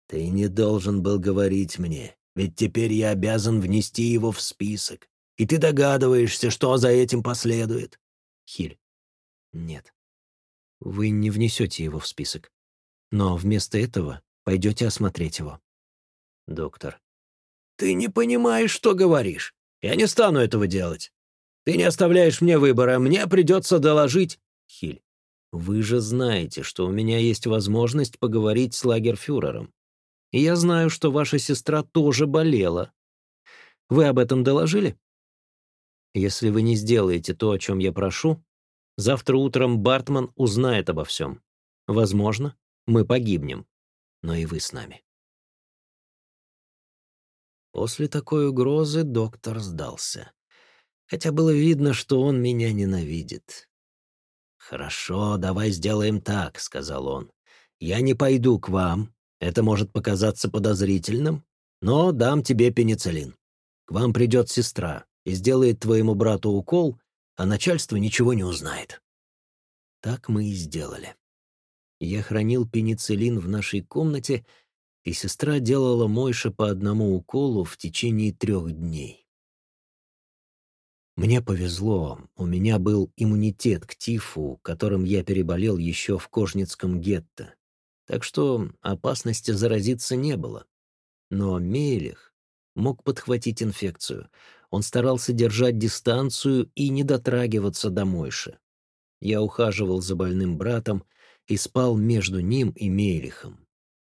Ты не должен был говорить мне, ведь теперь я обязан внести его в список. И ты догадываешься, что за этим последует. Хиль. Нет. Вы не внесете его в список. Но вместо этого пойдете осмотреть его. Доктор. Ты не понимаешь, что говоришь. Я не стану этого делать. Ты не оставляешь мне выбора, мне придется доложить... Хиль. Вы же знаете, что у меня есть возможность поговорить с лагерфюрером. И я знаю, что ваша сестра тоже болела. Вы об этом доложили? Если вы не сделаете то, о чем я прошу, завтра утром Бартман узнает обо всем. Возможно, мы погибнем, но и вы с нами. После такой угрозы доктор сдался. Хотя было видно, что он меня ненавидит. «Хорошо, давай сделаем так», — сказал он. «Я не пойду к вам. Это может показаться подозрительным, но дам тебе пенициллин. К вам придет сестра и сделает твоему брату укол, а начальство ничего не узнает». Так мы и сделали. Я хранил пенициллин в нашей комнате, и сестра делала Мойше по одному уколу в течение трех дней. Мне повезло, у меня был иммунитет к тифу, которым я переболел еще в Кожницком гетто, так что опасности заразиться не было. Но Мейлих мог подхватить инфекцию. Он старался держать дистанцию и не дотрагиваться до Мойши. Я ухаживал за больным братом и спал между ним и Мейлихом.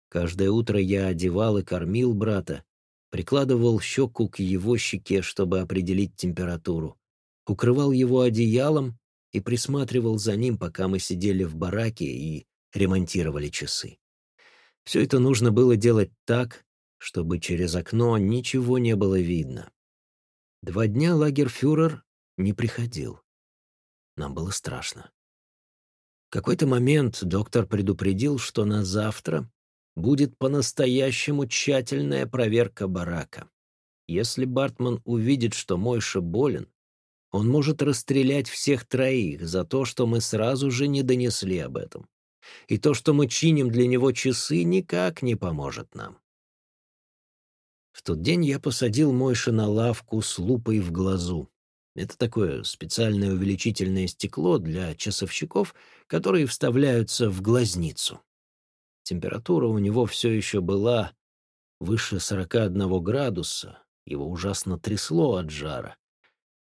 Каждое утро я одевал и кормил брата, прикладывал щеку к его щеке, чтобы определить температуру, укрывал его одеялом и присматривал за ним, пока мы сидели в бараке и ремонтировали часы. Все это нужно было делать так, чтобы через окно ничего не было видно. Два дня лагерфюрер не приходил. Нам было страшно. В какой-то момент доктор предупредил, что на завтра будет по-настоящему тщательная проверка барака. Если Бартман увидит, что Мойша болен, он может расстрелять всех троих за то, что мы сразу же не донесли об этом. И то, что мы чиним для него часы, никак не поможет нам. В тот день я посадил Мойша на лавку с лупой в глазу. Это такое специальное увеличительное стекло для часовщиков, которые вставляются в глазницу. Температура у него все еще была выше 41 градуса, его ужасно трясло от жара.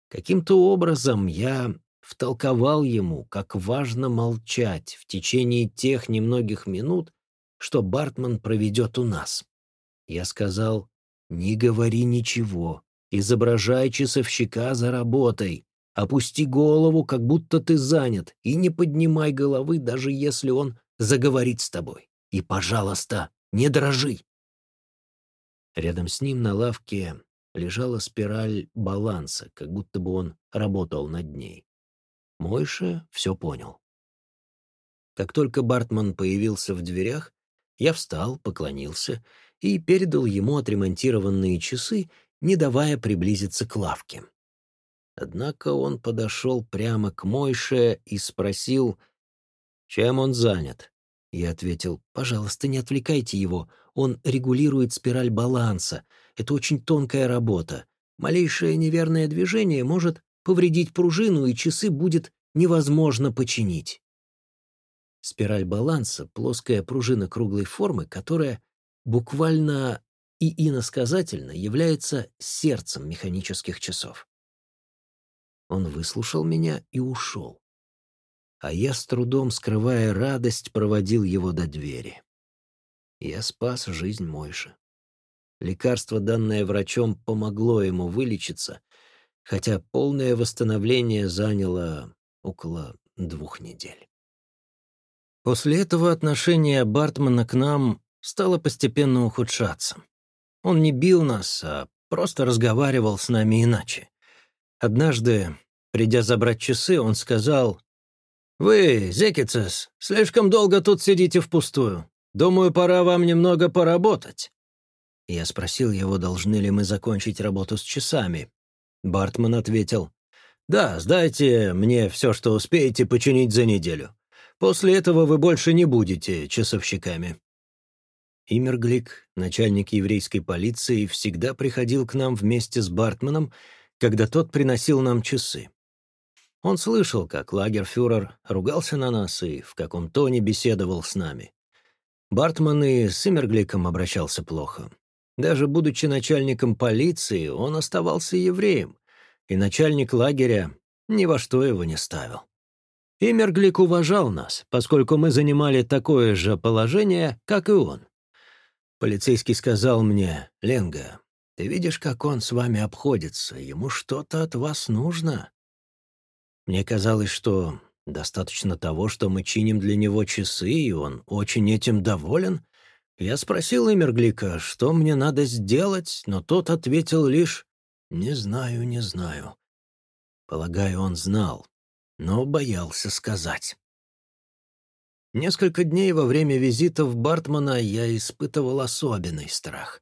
Каким-то образом я втолковал ему, как важно молчать в течение тех немногих минут, что Бартман проведет у нас. Я сказал, не говори ничего, изображай часовщика за работой, опусти голову, как будто ты занят, и не поднимай головы, даже если он заговорит с тобой. И, пожалуйста, не дрожи. Рядом с ним на лавке лежала спираль баланса, как будто бы он работал над ней. Мойша все понял. Как только Бартман появился в дверях, я встал, поклонился и передал ему отремонтированные часы, не давая приблизиться к лавке. Однако он подошел прямо к Мойше и спросил, чем он занят. Я ответил, «Пожалуйста, не отвлекайте его. Он регулирует спираль баланса. Это очень тонкая работа. Малейшее неверное движение может повредить пружину, и часы будет невозможно починить». Спираль баланса — плоская пружина круглой формы, которая буквально и иносказательно является сердцем механических часов. Он выслушал меня и ушел а я с трудом, скрывая радость, проводил его до двери. Я спас жизнь Мойши. Лекарство, данное врачом, помогло ему вылечиться, хотя полное восстановление заняло около двух недель. После этого отношение Бартмана к нам стало постепенно ухудшаться. Он не бил нас, а просто разговаривал с нами иначе. Однажды, придя забрать часы, он сказал, «Вы, Зекицес, слишком долго тут сидите впустую. Думаю, пора вам немного поработать». Я спросил его, должны ли мы закончить работу с часами. Бартман ответил, «Да, сдайте мне все, что успеете починить за неделю. После этого вы больше не будете часовщиками». Имерглик, начальник еврейской полиции, всегда приходил к нам вместе с Бартманом, когда тот приносил нам часы. Он слышал, как лагерфюрер ругался на нас и в каком тоне беседовал с нами. Бартман и с Имергликом обращался плохо. Даже будучи начальником полиции, он оставался евреем, и начальник лагеря ни во что его не ставил. Имерглик уважал нас, поскольку мы занимали такое же положение, как и он. Полицейский сказал мне, «Ленга, ты видишь, как он с вами обходится, ему что-то от вас нужно». Мне казалось, что достаточно того, что мы чиним для него часы, и он очень этим доволен. Я спросил Эмерглика, что мне надо сделать, но тот ответил лишь «Не знаю, не знаю». Полагаю, он знал, но боялся сказать. Несколько дней во время визитов Бартмана я испытывал особенный страх.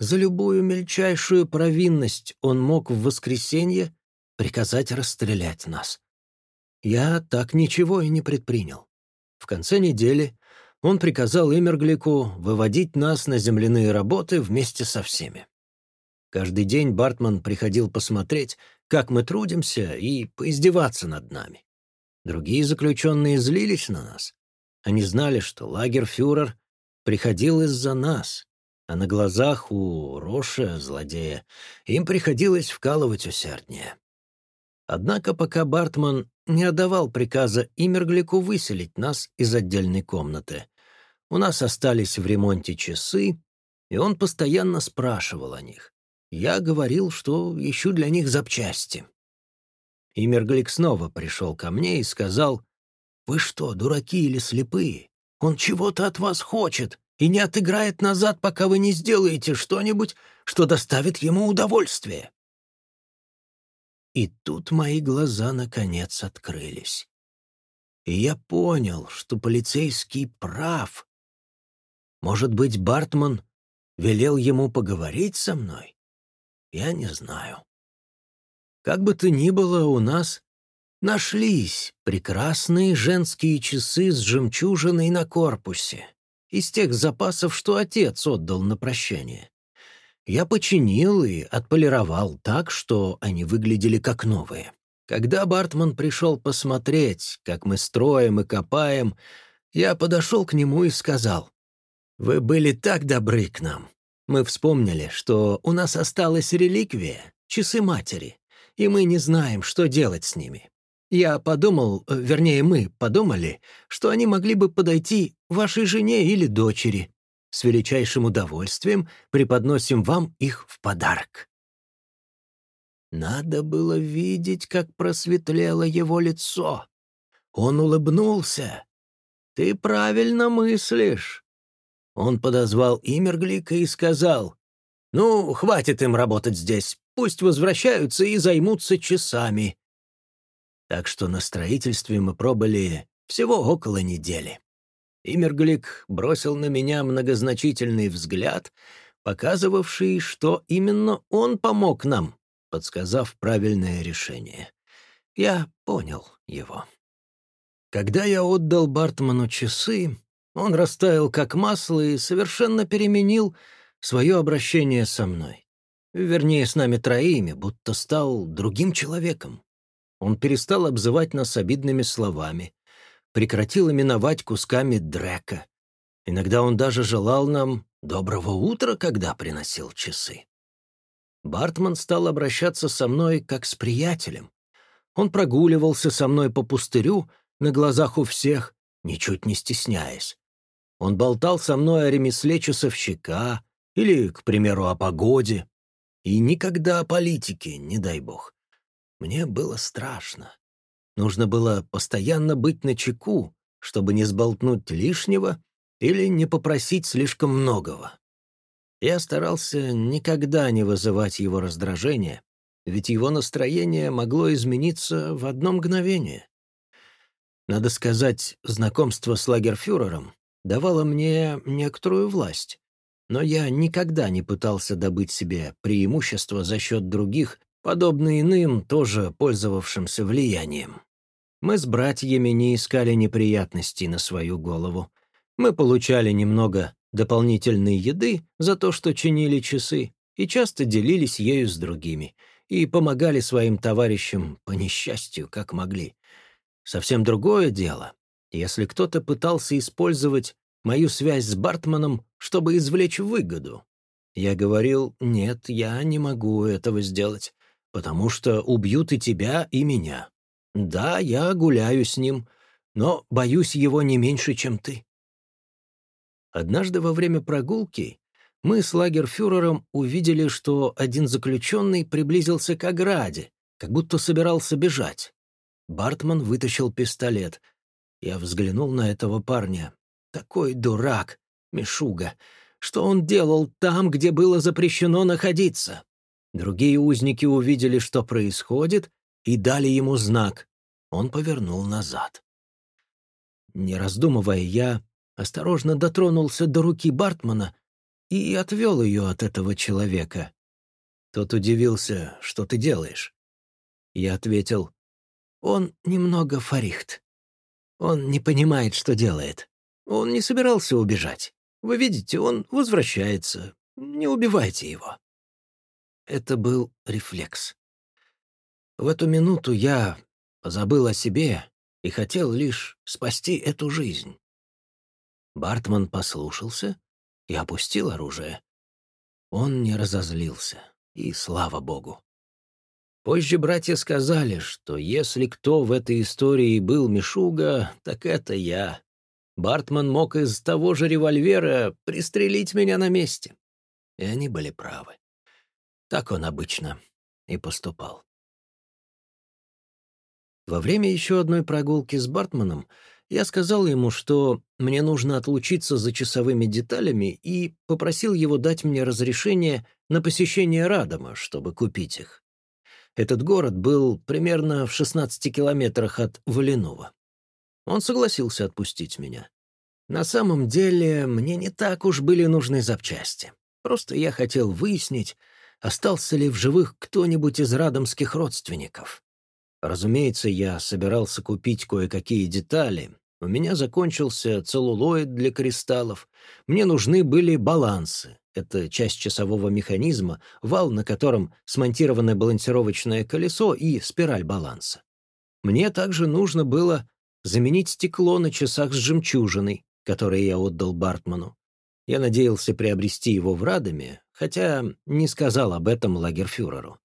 За любую мельчайшую провинность он мог в воскресенье приказать расстрелять нас. Я так ничего и не предпринял. В конце недели он приказал Эмерглику выводить нас на земляные работы вместе со всеми. Каждый день Бартман приходил посмотреть, как мы трудимся, и поиздеваться над нами. Другие заключенные злились на нас. Они знали, что лагерфюрер приходил из-за нас, а на глазах у Роша, злодея, им приходилось вкалывать усерднее. Однако пока Бартман не отдавал приказа Имерглику выселить нас из отдельной комнаты, у нас остались в ремонте часы, и он постоянно спрашивал о них. Я говорил, что ищу для них запчасти. Имерглик снова пришел ко мне и сказал, «Вы что, дураки или слепые? Он чего-то от вас хочет и не отыграет назад, пока вы не сделаете что-нибудь, что доставит ему удовольствие». И тут мои глаза наконец открылись. И я понял, что полицейский прав. Может быть, Бартман велел ему поговорить со мной? Я не знаю. Как бы то ни было, у нас нашлись прекрасные женские часы с жемчужиной на корпусе, из тех запасов, что отец отдал на прощание. Я починил и отполировал так, что они выглядели как новые. Когда Бартман пришел посмотреть, как мы строим и копаем, я подошел к нему и сказал, «Вы были так добры к нам. Мы вспомнили, что у нас осталась реликвия, часы матери, и мы не знаем, что делать с ними. Я подумал, э, вернее, мы подумали, что они могли бы подойти вашей жене или дочери. С величайшим удовольствием преподносим вам их в подарок». Надо было видеть, как просветлело его лицо. Он улыбнулся. «Ты правильно мыслишь». Он подозвал Имерглика и сказал, «Ну, хватит им работать здесь, пусть возвращаются и займутся часами». Так что на строительстве мы пробыли всего около недели. Имерглик бросил на меня многозначительный взгляд, показывавший, что именно он помог нам, подсказав правильное решение. Я понял его. Когда я отдал Бартману часы, он растаял как масло и совершенно переменил свое обращение со мной. Вернее, с нами троими, будто стал другим человеком. Он перестал обзывать нас обидными словами, прекратил именовать кусками дрека. Иногда он даже желал нам доброго утра, когда приносил часы. Бартман стал обращаться со мной как с приятелем. Он прогуливался со мной по пустырю на глазах у всех, ничуть не стесняясь. Он болтал со мной о ремесле часовщика или, к примеру, о погоде. И никогда о политике, не дай бог. Мне было страшно. Нужно было постоянно быть на чеку, чтобы не сболтнуть лишнего или не попросить слишком многого. Я старался никогда не вызывать его раздражения, ведь его настроение могло измениться в одно мгновение. Надо сказать, знакомство с лагерфюрером давало мне некоторую власть, но я никогда не пытался добыть себе преимущество за счет других, подобно иным, тоже пользовавшимся влиянием. Мы с братьями не искали неприятностей на свою голову. Мы получали немного дополнительной еды за то, что чинили часы, и часто делились ею с другими. и помогали своим товарищам по несчастью, как могли. Совсем другое дело, если кто-то пытался использовать мою связь с Бартманом, чтобы извлечь выгоду. Я говорил, нет, я не могу этого сделать, потому что убьют и тебя, и меня. Да, я гуляю с ним, но боюсь его не меньше, чем ты. Однажды во время прогулки мы с лагерфюрером увидели, что один заключенный приблизился к ограде, как будто собирался бежать. Бартман вытащил пистолет. Я взглянул на этого парня. Такой дурак, Мишуга. Что он делал там, где было запрещено находиться? Другие узники увидели, что происходит, и дали ему знак. Он повернул назад. Не раздумывая, я осторожно дотронулся до руки Бартмана и отвел ее от этого человека. Тот удивился, что ты делаешь. Я ответил, он немного фарихт. Он не понимает, что делает. Он не собирался убежать. Вы видите, он возвращается. Не убивайте его. Это был рефлекс. В эту минуту я позабыл о себе и хотел лишь спасти эту жизнь. Бартман послушался и опустил оружие. Он не разозлился, и слава богу. Позже братья сказали, что если кто в этой истории был Мишуга, так это я. Бартман мог из того же револьвера пристрелить меня на месте. И они были правы. Так он обычно и поступал. Во время еще одной прогулки с Бартманом я сказал ему, что мне нужно отлучиться за часовыми деталями и попросил его дать мне разрешение на посещение Радома, чтобы купить их. Этот город был примерно в 16 километрах от Валенова. Он согласился отпустить меня. На самом деле, мне не так уж были нужны запчасти. Просто я хотел выяснить, остался ли в живых кто-нибудь из радомских родственников. Разумеется, я собирался купить кое-какие детали. У меня закончился целлулоид для кристаллов. Мне нужны были балансы. Это часть часового механизма, вал, на котором смонтировано балансировочное колесо и спираль баланса. Мне также нужно было заменить стекло на часах с жемчужиной, которые я отдал Бартману. Я надеялся приобрести его в Радоме, хотя не сказал об этом лагерфюреру.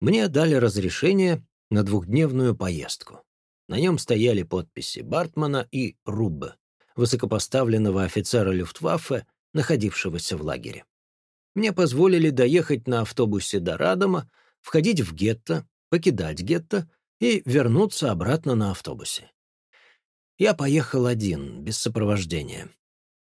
Мне дали разрешение на двухдневную поездку. На нем стояли подписи Бартмана и Руббе, высокопоставленного офицера Люфтваффе, находившегося в лагере. Мне позволили доехать на автобусе до Радома, входить в гетто, покидать гетто и вернуться обратно на автобусе. Я поехал один, без сопровождения.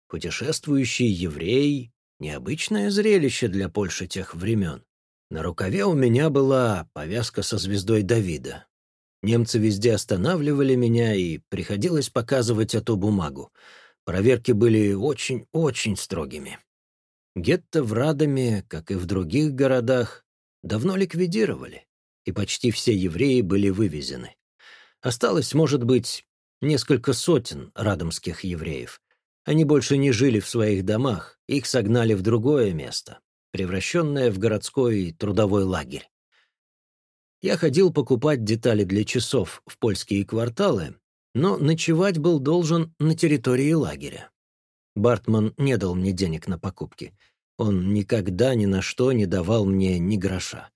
Путешествующий еврей — необычное зрелище для Польши тех времен. На рукаве у меня была повязка со звездой Давида. Немцы везде останавливали меня, и приходилось показывать эту бумагу. Проверки были очень-очень строгими. Гетто в Радоме, как и в других городах, давно ликвидировали, и почти все евреи были вывезены. Осталось, может быть, несколько сотен радомских евреев. Они больше не жили в своих домах, их согнали в другое место, превращенное в городской трудовой лагерь. Я ходил покупать детали для часов в польские кварталы, но ночевать был должен на территории лагеря. Бартман не дал мне денег на покупки. Он никогда ни на что не давал мне ни гроша.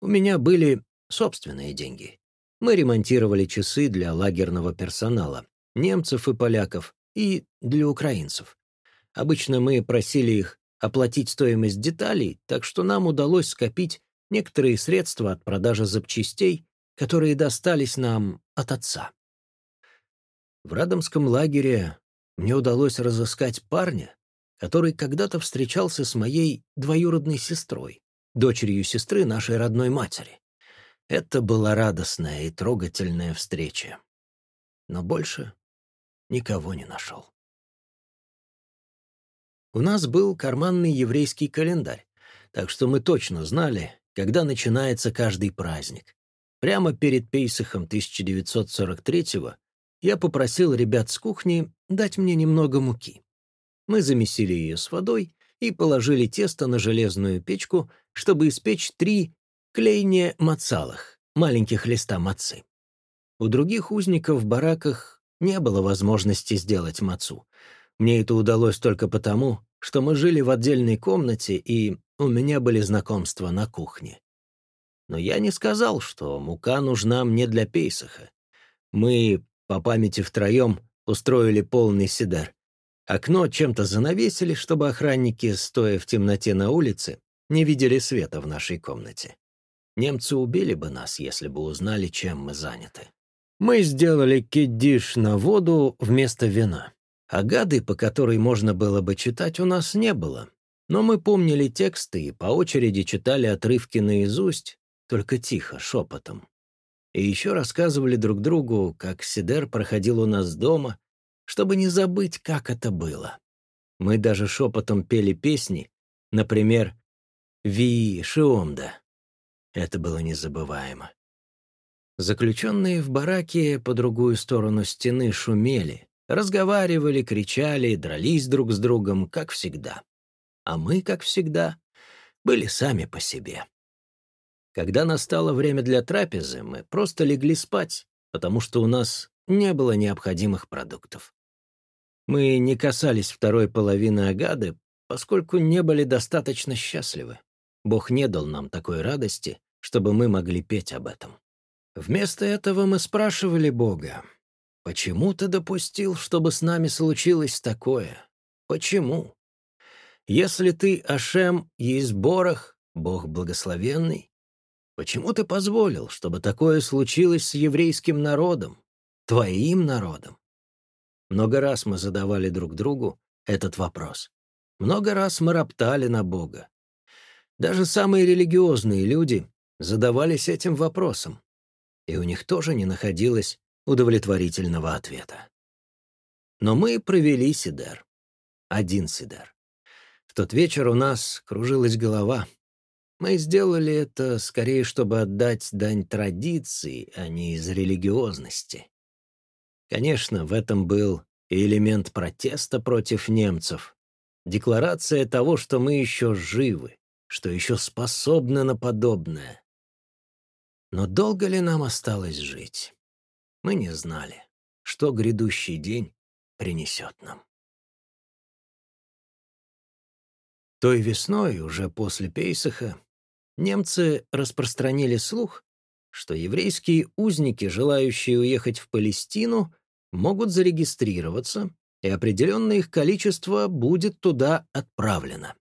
У меня были собственные деньги. Мы ремонтировали часы для лагерного персонала, немцев и поляков, и для украинцев. Обычно мы просили их оплатить стоимость деталей, так что нам удалось скопить некоторые средства от продажи запчастей, которые достались нам от отца. В Радомском лагере мне удалось разыскать парня, который когда-то встречался с моей двоюродной сестрой, дочерью сестры нашей родной матери. Это была радостная и трогательная встреча. Но больше никого не нашел. У нас был карманный еврейский календарь, так что мы точно знали, когда начинается каждый праздник. Прямо перед Пейсахом 1943-го я попросил ребят с кухни дать мне немного муки. Мы замесили ее с водой и положили тесто на железную печку, чтобы испечь три клейне мацалах, маленьких листа мацы. У других узников в бараках не было возможности сделать мацу. Мне это удалось только потому, что мы жили в отдельной комнате, и у меня были знакомства на кухне. Но я не сказал, что мука нужна мне для пейсаха. Мы по памяти втроем устроили полный седар. Окно чем-то занавесили, чтобы охранники, стоя в темноте на улице, не видели света в нашей комнате. Немцы убили бы нас, если бы узнали, чем мы заняты. Мы сделали киддиш на воду вместо вина. Агады, по которой можно было бы читать, у нас не было. Но мы помнили тексты и по очереди читали отрывки наизусть, только тихо, шепотом. И еще рассказывали друг другу, как Сидер проходил у нас дома, чтобы не забыть, как это было. Мы даже шепотом пели песни, например, «Ви Шиомда». Это было незабываемо. Заключенные в бараке по другую сторону стены шумели, разговаривали, кричали, дрались друг с другом, как всегда. А мы, как всегда, были сами по себе. Когда настало время для трапезы, мы просто легли спать, потому что у нас не было необходимых продуктов. Мы не касались второй половины Агады, поскольку не были достаточно счастливы. Бог не дал нам такой радости, чтобы мы могли петь об этом. Вместо этого мы спрашивали Бога, «Почему ты допустил, чтобы с нами случилось такое? Почему? Если ты, Ашем, есть Борох, Бог благословенный, почему ты позволил, чтобы такое случилось с еврейским народом, твоим народом? Много раз мы задавали друг другу этот вопрос. Много раз мы роптали на Бога. Даже самые религиозные люди задавались этим вопросом, и у них тоже не находилось удовлетворительного ответа. Но мы провели Сидер. Один Сидер. В тот вечер у нас кружилась голова. Мы сделали это скорее, чтобы отдать дань традиции, а не из религиозности. Конечно, в этом был и элемент протеста против немцев, декларация того, что мы еще живы, что еще способны на подобное. Но долго ли нам осталось жить? Мы не знали, что грядущий день принесет нам. Той весной, уже после Пейсаха, немцы распространили слух, что еврейские узники, желающие уехать в Палестину, могут зарегистрироваться, и определенное их количество будет туда отправлено.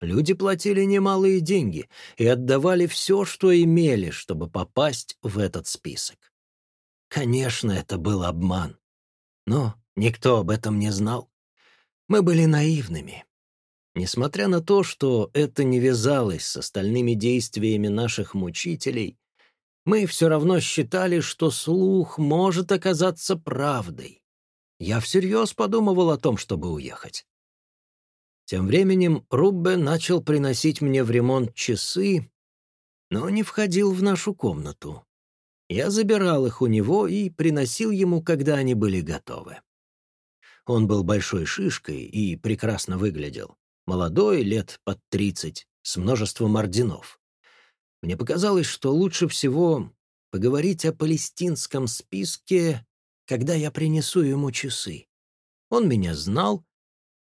Люди платили немалые деньги и отдавали все, что имели, чтобы попасть в этот список. Конечно, это был обман. Но никто об этом не знал. Мы были наивными. Несмотря на то, что это не вязалось с остальными действиями наших мучителей, мы все равно считали, что слух может оказаться правдой. Я всерьез подумывал о том, чтобы уехать. Тем временем Руббе начал приносить мне в ремонт часы, но не входил в нашу комнату. Я забирал их у него и приносил ему, когда они были готовы. Он был большой шишкой и прекрасно выглядел. Молодой, лет под тридцать, с множеством орденов. Мне показалось, что лучше всего поговорить о палестинском списке, когда я принесу ему часы. Он меня знал,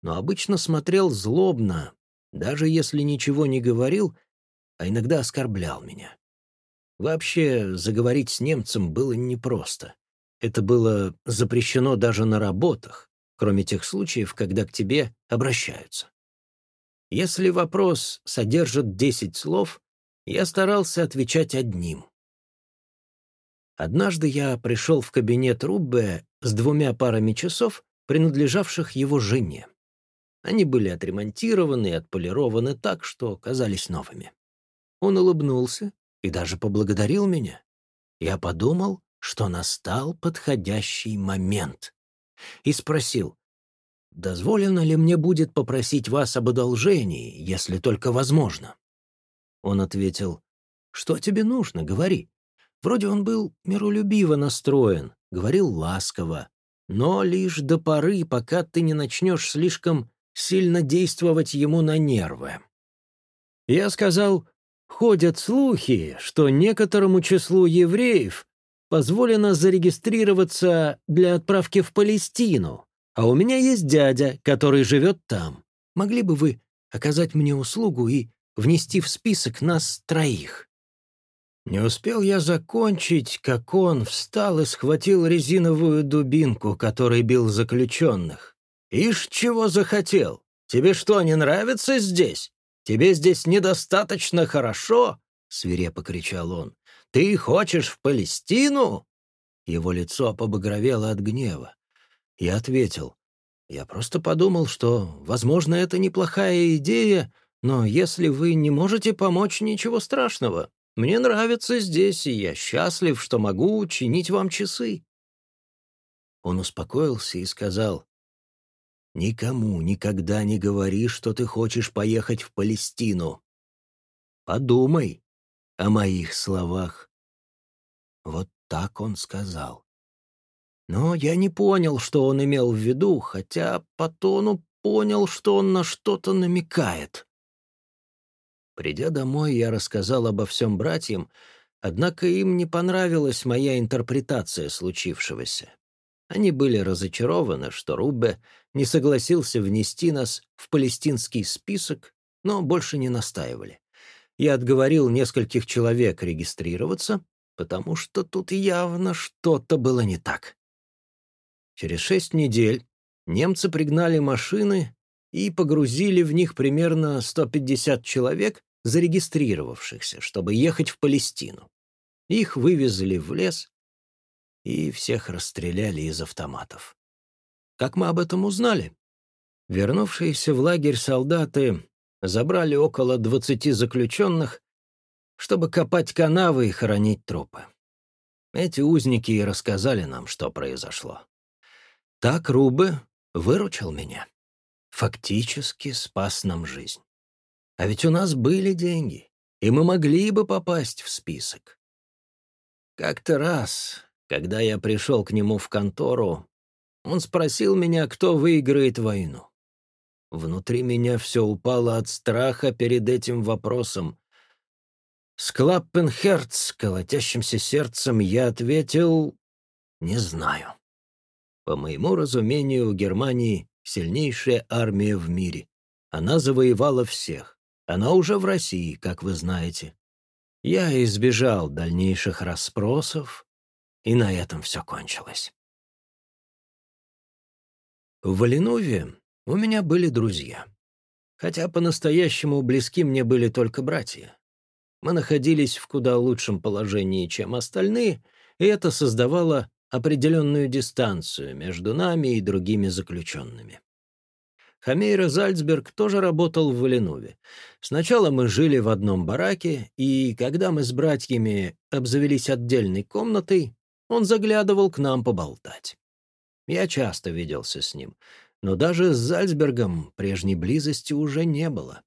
но обычно смотрел злобно, даже если ничего не говорил, а иногда оскорблял меня. Вообще, заговорить с немцем было непросто. Это было запрещено даже на работах, кроме тех случаев, когда к тебе обращаются. Если вопрос содержит десять слов, я старался отвечать одним. Однажды я пришел в кабинет Руббе с двумя парами часов, принадлежавших его жене. Они были отремонтированы и отполированы так, что казались новыми. Он улыбнулся и даже поблагодарил меня. Я подумал, что настал подходящий момент. И спросил, дозволено ли мне будет попросить вас об одолжении, если только возможно? Он ответил, что тебе нужно, говори. Вроде он был миролюбиво настроен, говорил ласково, но лишь до поры, пока ты не начнешь слишком сильно действовать ему на нервы. Я сказал, Ходят слухи, что некоторому числу евреев позволено зарегистрироваться для отправки в Палестину, а у меня есть дядя, который живет там. Могли бы вы оказать мне услугу и внести в список нас троих?» Не успел я закончить, как он встал и схватил резиновую дубинку, которой бил заключенных. «Ишь, чего захотел? Тебе что, не нравится здесь? Тебе здесь недостаточно хорошо?» — свирепо кричал он. «Ты хочешь в Палестину?» Его лицо побагровело от гнева. Я ответил. «Я просто подумал, что, возможно, это неплохая идея, но если вы не можете помочь, ничего страшного. Мне нравится здесь, и я счастлив, что могу чинить вам часы». Он успокоился и сказал, «Никому никогда не говори, что ты хочешь поехать в Палестину. Подумай о моих словах». Вот так он сказал. Но я не понял, что он имел в виду, хотя по тону понял, что он на что-то намекает. Придя домой, я рассказал обо всем братьям, однако им не понравилась моя интерпретация случившегося. Они были разочарованы, что Рубе не согласился внести нас в палестинский список, но больше не настаивали. Я отговорил нескольких человек регистрироваться, потому что тут явно что-то было не так. Через шесть недель немцы пригнали машины и погрузили в них примерно 150 человек, зарегистрировавшихся, чтобы ехать в Палестину. Их вывезли в лес и всех расстреляли из автоматов. Как мы об этом узнали? Вернувшиеся в лагерь солдаты забрали около 20 заключенных, чтобы копать канавы и хоронить трупы. Эти узники и рассказали нам, что произошло. Так Рубы выручил меня. Фактически спас нам жизнь. А ведь у нас были деньги, и мы могли бы попасть в список. Как-то раз, когда я пришел к нему в контору, он спросил меня, кто выиграет войну. Внутри меня все упало от страха перед этим вопросом. С Клаппенхерц, колотящимся сердцем, я ответил «Не знаю». По моему разумению, у Германии сильнейшая армия в мире. Она завоевала всех. Она уже в России, как вы знаете. Я избежал дальнейших расспросов, и на этом все кончилось. В Валенуве у меня были друзья. Хотя по-настоящему близки мне были только братья. Мы находились в куда лучшем положении, чем остальные, и это создавало определенную дистанцию между нами и другими заключенными. Хамейра Зальцберг тоже работал в Валенуве. Сначала мы жили в одном бараке, и когда мы с братьями обзавелись отдельной комнатой, он заглядывал к нам поболтать. Я часто виделся с ним, но даже с Зальцбергом прежней близости уже не было.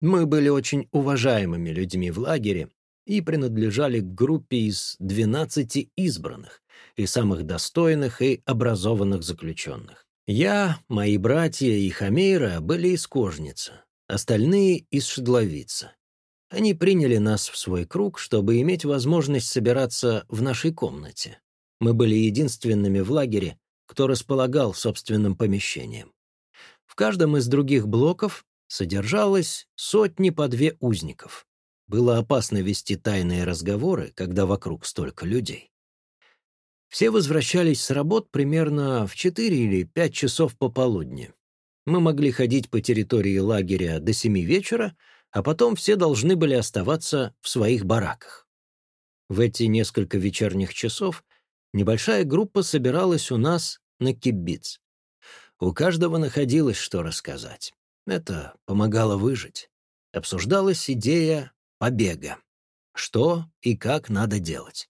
Мы были очень уважаемыми людьми в лагере и принадлежали к группе из 12 избранных и самых достойных и образованных заключенных. Я, мои братья и Хамейра были из Кожницы, остальные — из Шедловица. Они приняли нас в свой круг, чтобы иметь возможность собираться в нашей комнате. Мы были единственными в лагере, кто располагал собственным помещением. В каждом из других блоков содержалось сотни по две узников. Было опасно вести тайные разговоры, когда вокруг столько людей. Все возвращались с работ примерно в 4 или 5 часов пополудни. Мы могли ходить по территории лагеря до 7 вечера, а потом все должны были оставаться в своих бараках. В эти несколько вечерних часов небольшая группа собиралась у нас на кибиц. У каждого находилось что рассказать. Это помогало выжить. Обсуждалась идея побега. Что и как надо делать.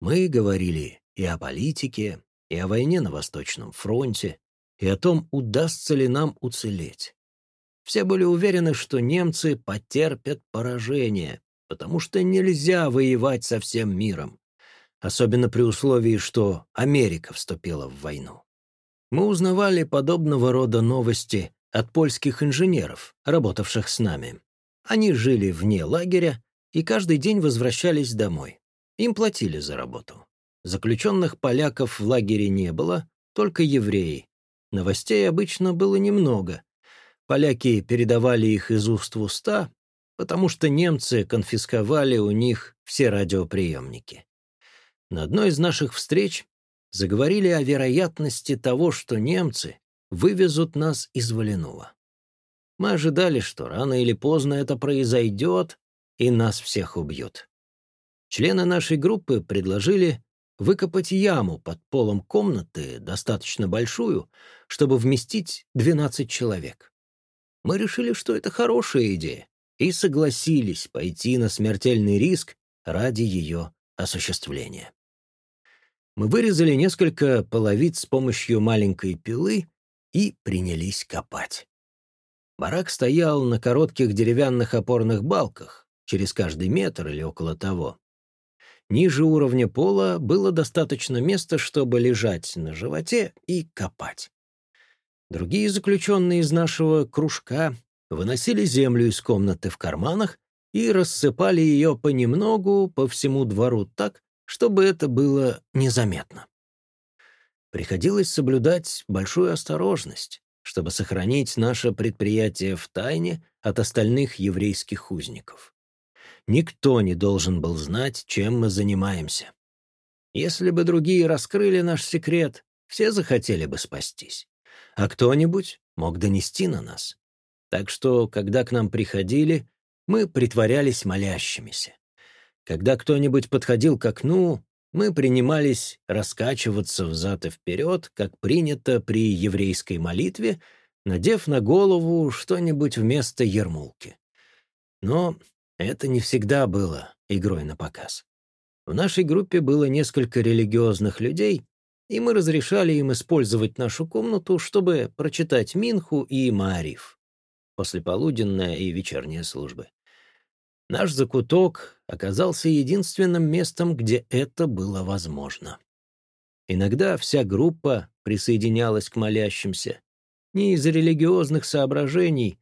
Мы говорили и о политике, и о войне на Восточном фронте, и о том, удастся ли нам уцелеть. Все были уверены, что немцы потерпят поражение, потому что нельзя воевать со всем миром, особенно при условии, что Америка вступила в войну. Мы узнавали подобного рода новости от польских инженеров, работавших с нами. Они жили вне лагеря и каждый день возвращались домой. Им платили за работу. Заключенных поляков в лагере не было, только евреи. Новостей обычно было немного. Поляки передавали их из уст в уста, потому что немцы конфисковали у них все радиоприемники. На одной из наших встреч заговорили о вероятности того, что немцы вывезут нас из Валенова. Мы ожидали, что рано или поздно это произойдет, и нас всех убьют. Члены нашей группы предложили выкопать яму под полом комнаты, достаточно большую, чтобы вместить 12 человек. Мы решили, что это хорошая идея, и согласились пойти на смертельный риск ради ее осуществления. Мы вырезали несколько половиц с помощью маленькой пилы и принялись копать. Барак стоял на коротких деревянных опорных балках, через каждый метр или около того. Ниже уровня пола было достаточно места, чтобы лежать на животе и копать. Другие заключенные из нашего кружка выносили землю из комнаты в карманах и рассыпали ее понемногу по всему двору так, чтобы это было незаметно. Приходилось соблюдать большую осторожность, чтобы сохранить наше предприятие в тайне от остальных еврейских узников. Никто не должен был знать, чем мы занимаемся. Если бы другие раскрыли наш секрет, все захотели бы спастись. А кто-нибудь мог донести на нас. Так что, когда к нам приходили, мы притворялись молящимися. Когда кто-нибудь подходил к окну, мы принимались раскачиваться взад и вперед, как принято при еврейской молитве, надев на голову что-нибудь вместо ермулки. Но это не всегда было игрой на показ. В нашей группе было несколько религиозных людей, и мы разрешали им использовать нашу комнату, чтобы прочитать Минху и Маариф, послеполуденная и вечерняя службы. Наш закуток оказался единственным местом, где это было возможно. Иногда вся группа присоединялась к молящимся, не из религиозных соображений,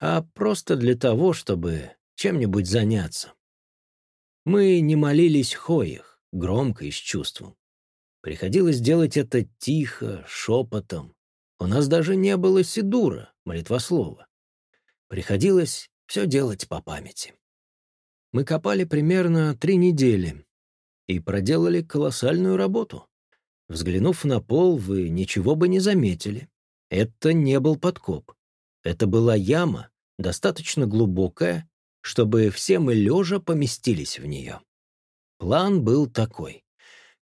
а просто для того, чтобы чем-нибудь заняться. Мы не молились хоях, громко и с чувством. Приходилось делать это тихо, шепотом. У нас даже не было сидура, молитвослова. Приходилось все делать по памяти. Мы копали примерно три недели и проделали колоссальную работу. Взглянув на пол, вы ничего бы не заметили. Это не был подкоп. Это была яма, достаточно глубокая, чтобы все мы лежа поместились в нее. План был такой.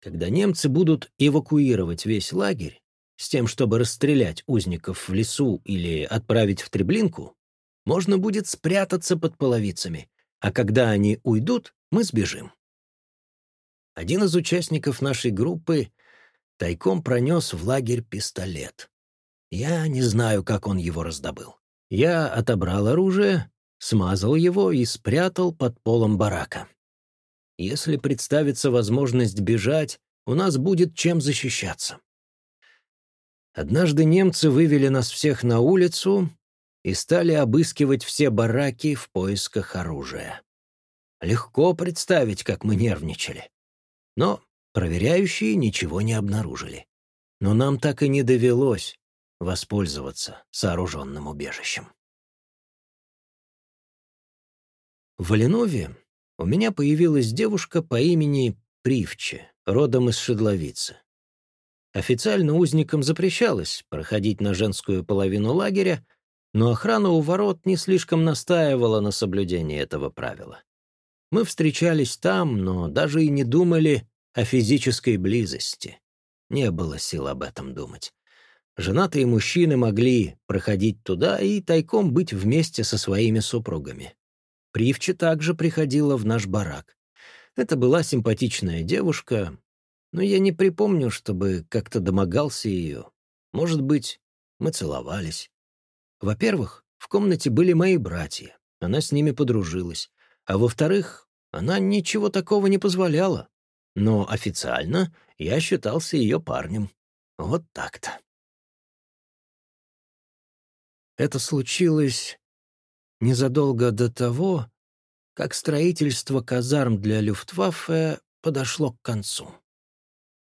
Когда немцы будут эвакуировать весь лагерь, с тем, чтобы расстрелять узников в лесу или отправить в Треблинку, можно будет спрятаться под половицами, а когда они уйдут, мы сбежим. Один из участников нашей группы тайком пронес в лагерь пистолет. Я не знаю, как он его раздобыл. Я отобрал оружие, смазал его и спрятал под полом барака. Если представится возможность бежать, у нас будет чем защищаться. Однажды немцы вывели нас всех на улицу и стали обыскивать все бараки в поисках оружия. Легко представить, как мы нервничали. Но проверяющие ничего не обнаружили. Но нам так и не довелось воспользоваться сооруженным убежищем. В Валенове у меня появилась девушка по имени Привче, родом из Шедловицы. Официально узникам запрещалось проходить на женскую половину лагеря, но охрана у ворот не слишком настаивала на соблюдении этого правила. Мы встречались там, но даже и не думали о физической близости. Не было сил об этом думать. Женатые мужчины могли проходить туда и тайком быть вместе со своими супругами. Привча также приходила в наш барак. Это была симпатичная девушка, но я не припомню, чтобы как-то домогался ее. Может быть, мы целовались. Во-первых, в комнате были мои братья, она с ними подружилась. А во-вторых, она ничего такого не позволяла. Но официально я считался ее парнем. Вот так-то. Это случилось незадолго до того, как строительство казарм для Люфтваффе подошло к концу.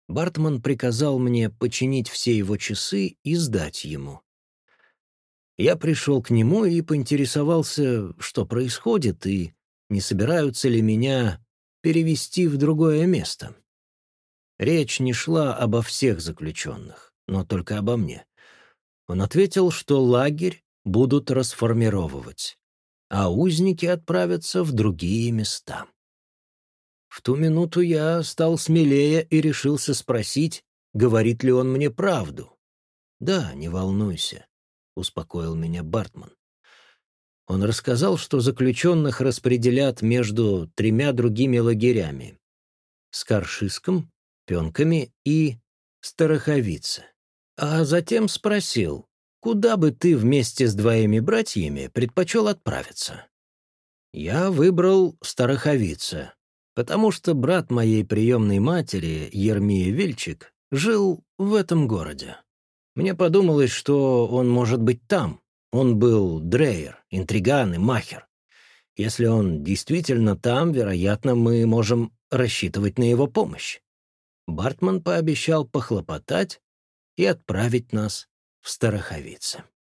Бартман приказал мне починить все его часы и сдать ему. Я пришел к нему и поинтересовался, что происходит, и не собираются ли меня перевести в другое место. Речь не шла обо всех заключенных, но только обо мне. Он ответил, что лагерь будут расформировывать, а узники отправятся в другие места. В ту минуту я стал смелее и решился спросить, говорит ли он мне правду. «Да, не волнуйся», — успокоил меня Бартман. Он рассказал, что заключенных распределят между тремя другими лагерями — Скаршиском, Пенками и Староховице. А затем спросил, куда бы ты вместе с двоими братьями предпочел отправиться? Я выбрал Староховице, потому что брат моей приемной матери, Ермия Вильчик, жил в этом городе. Мне подумалось, что он может быть там. Он был дрейер, интриган и махер. Если он действительно там, вероятно, мы можем рассчитывать на его помощь. Бартман пообещал похлопотать и отправить нас в Староховице.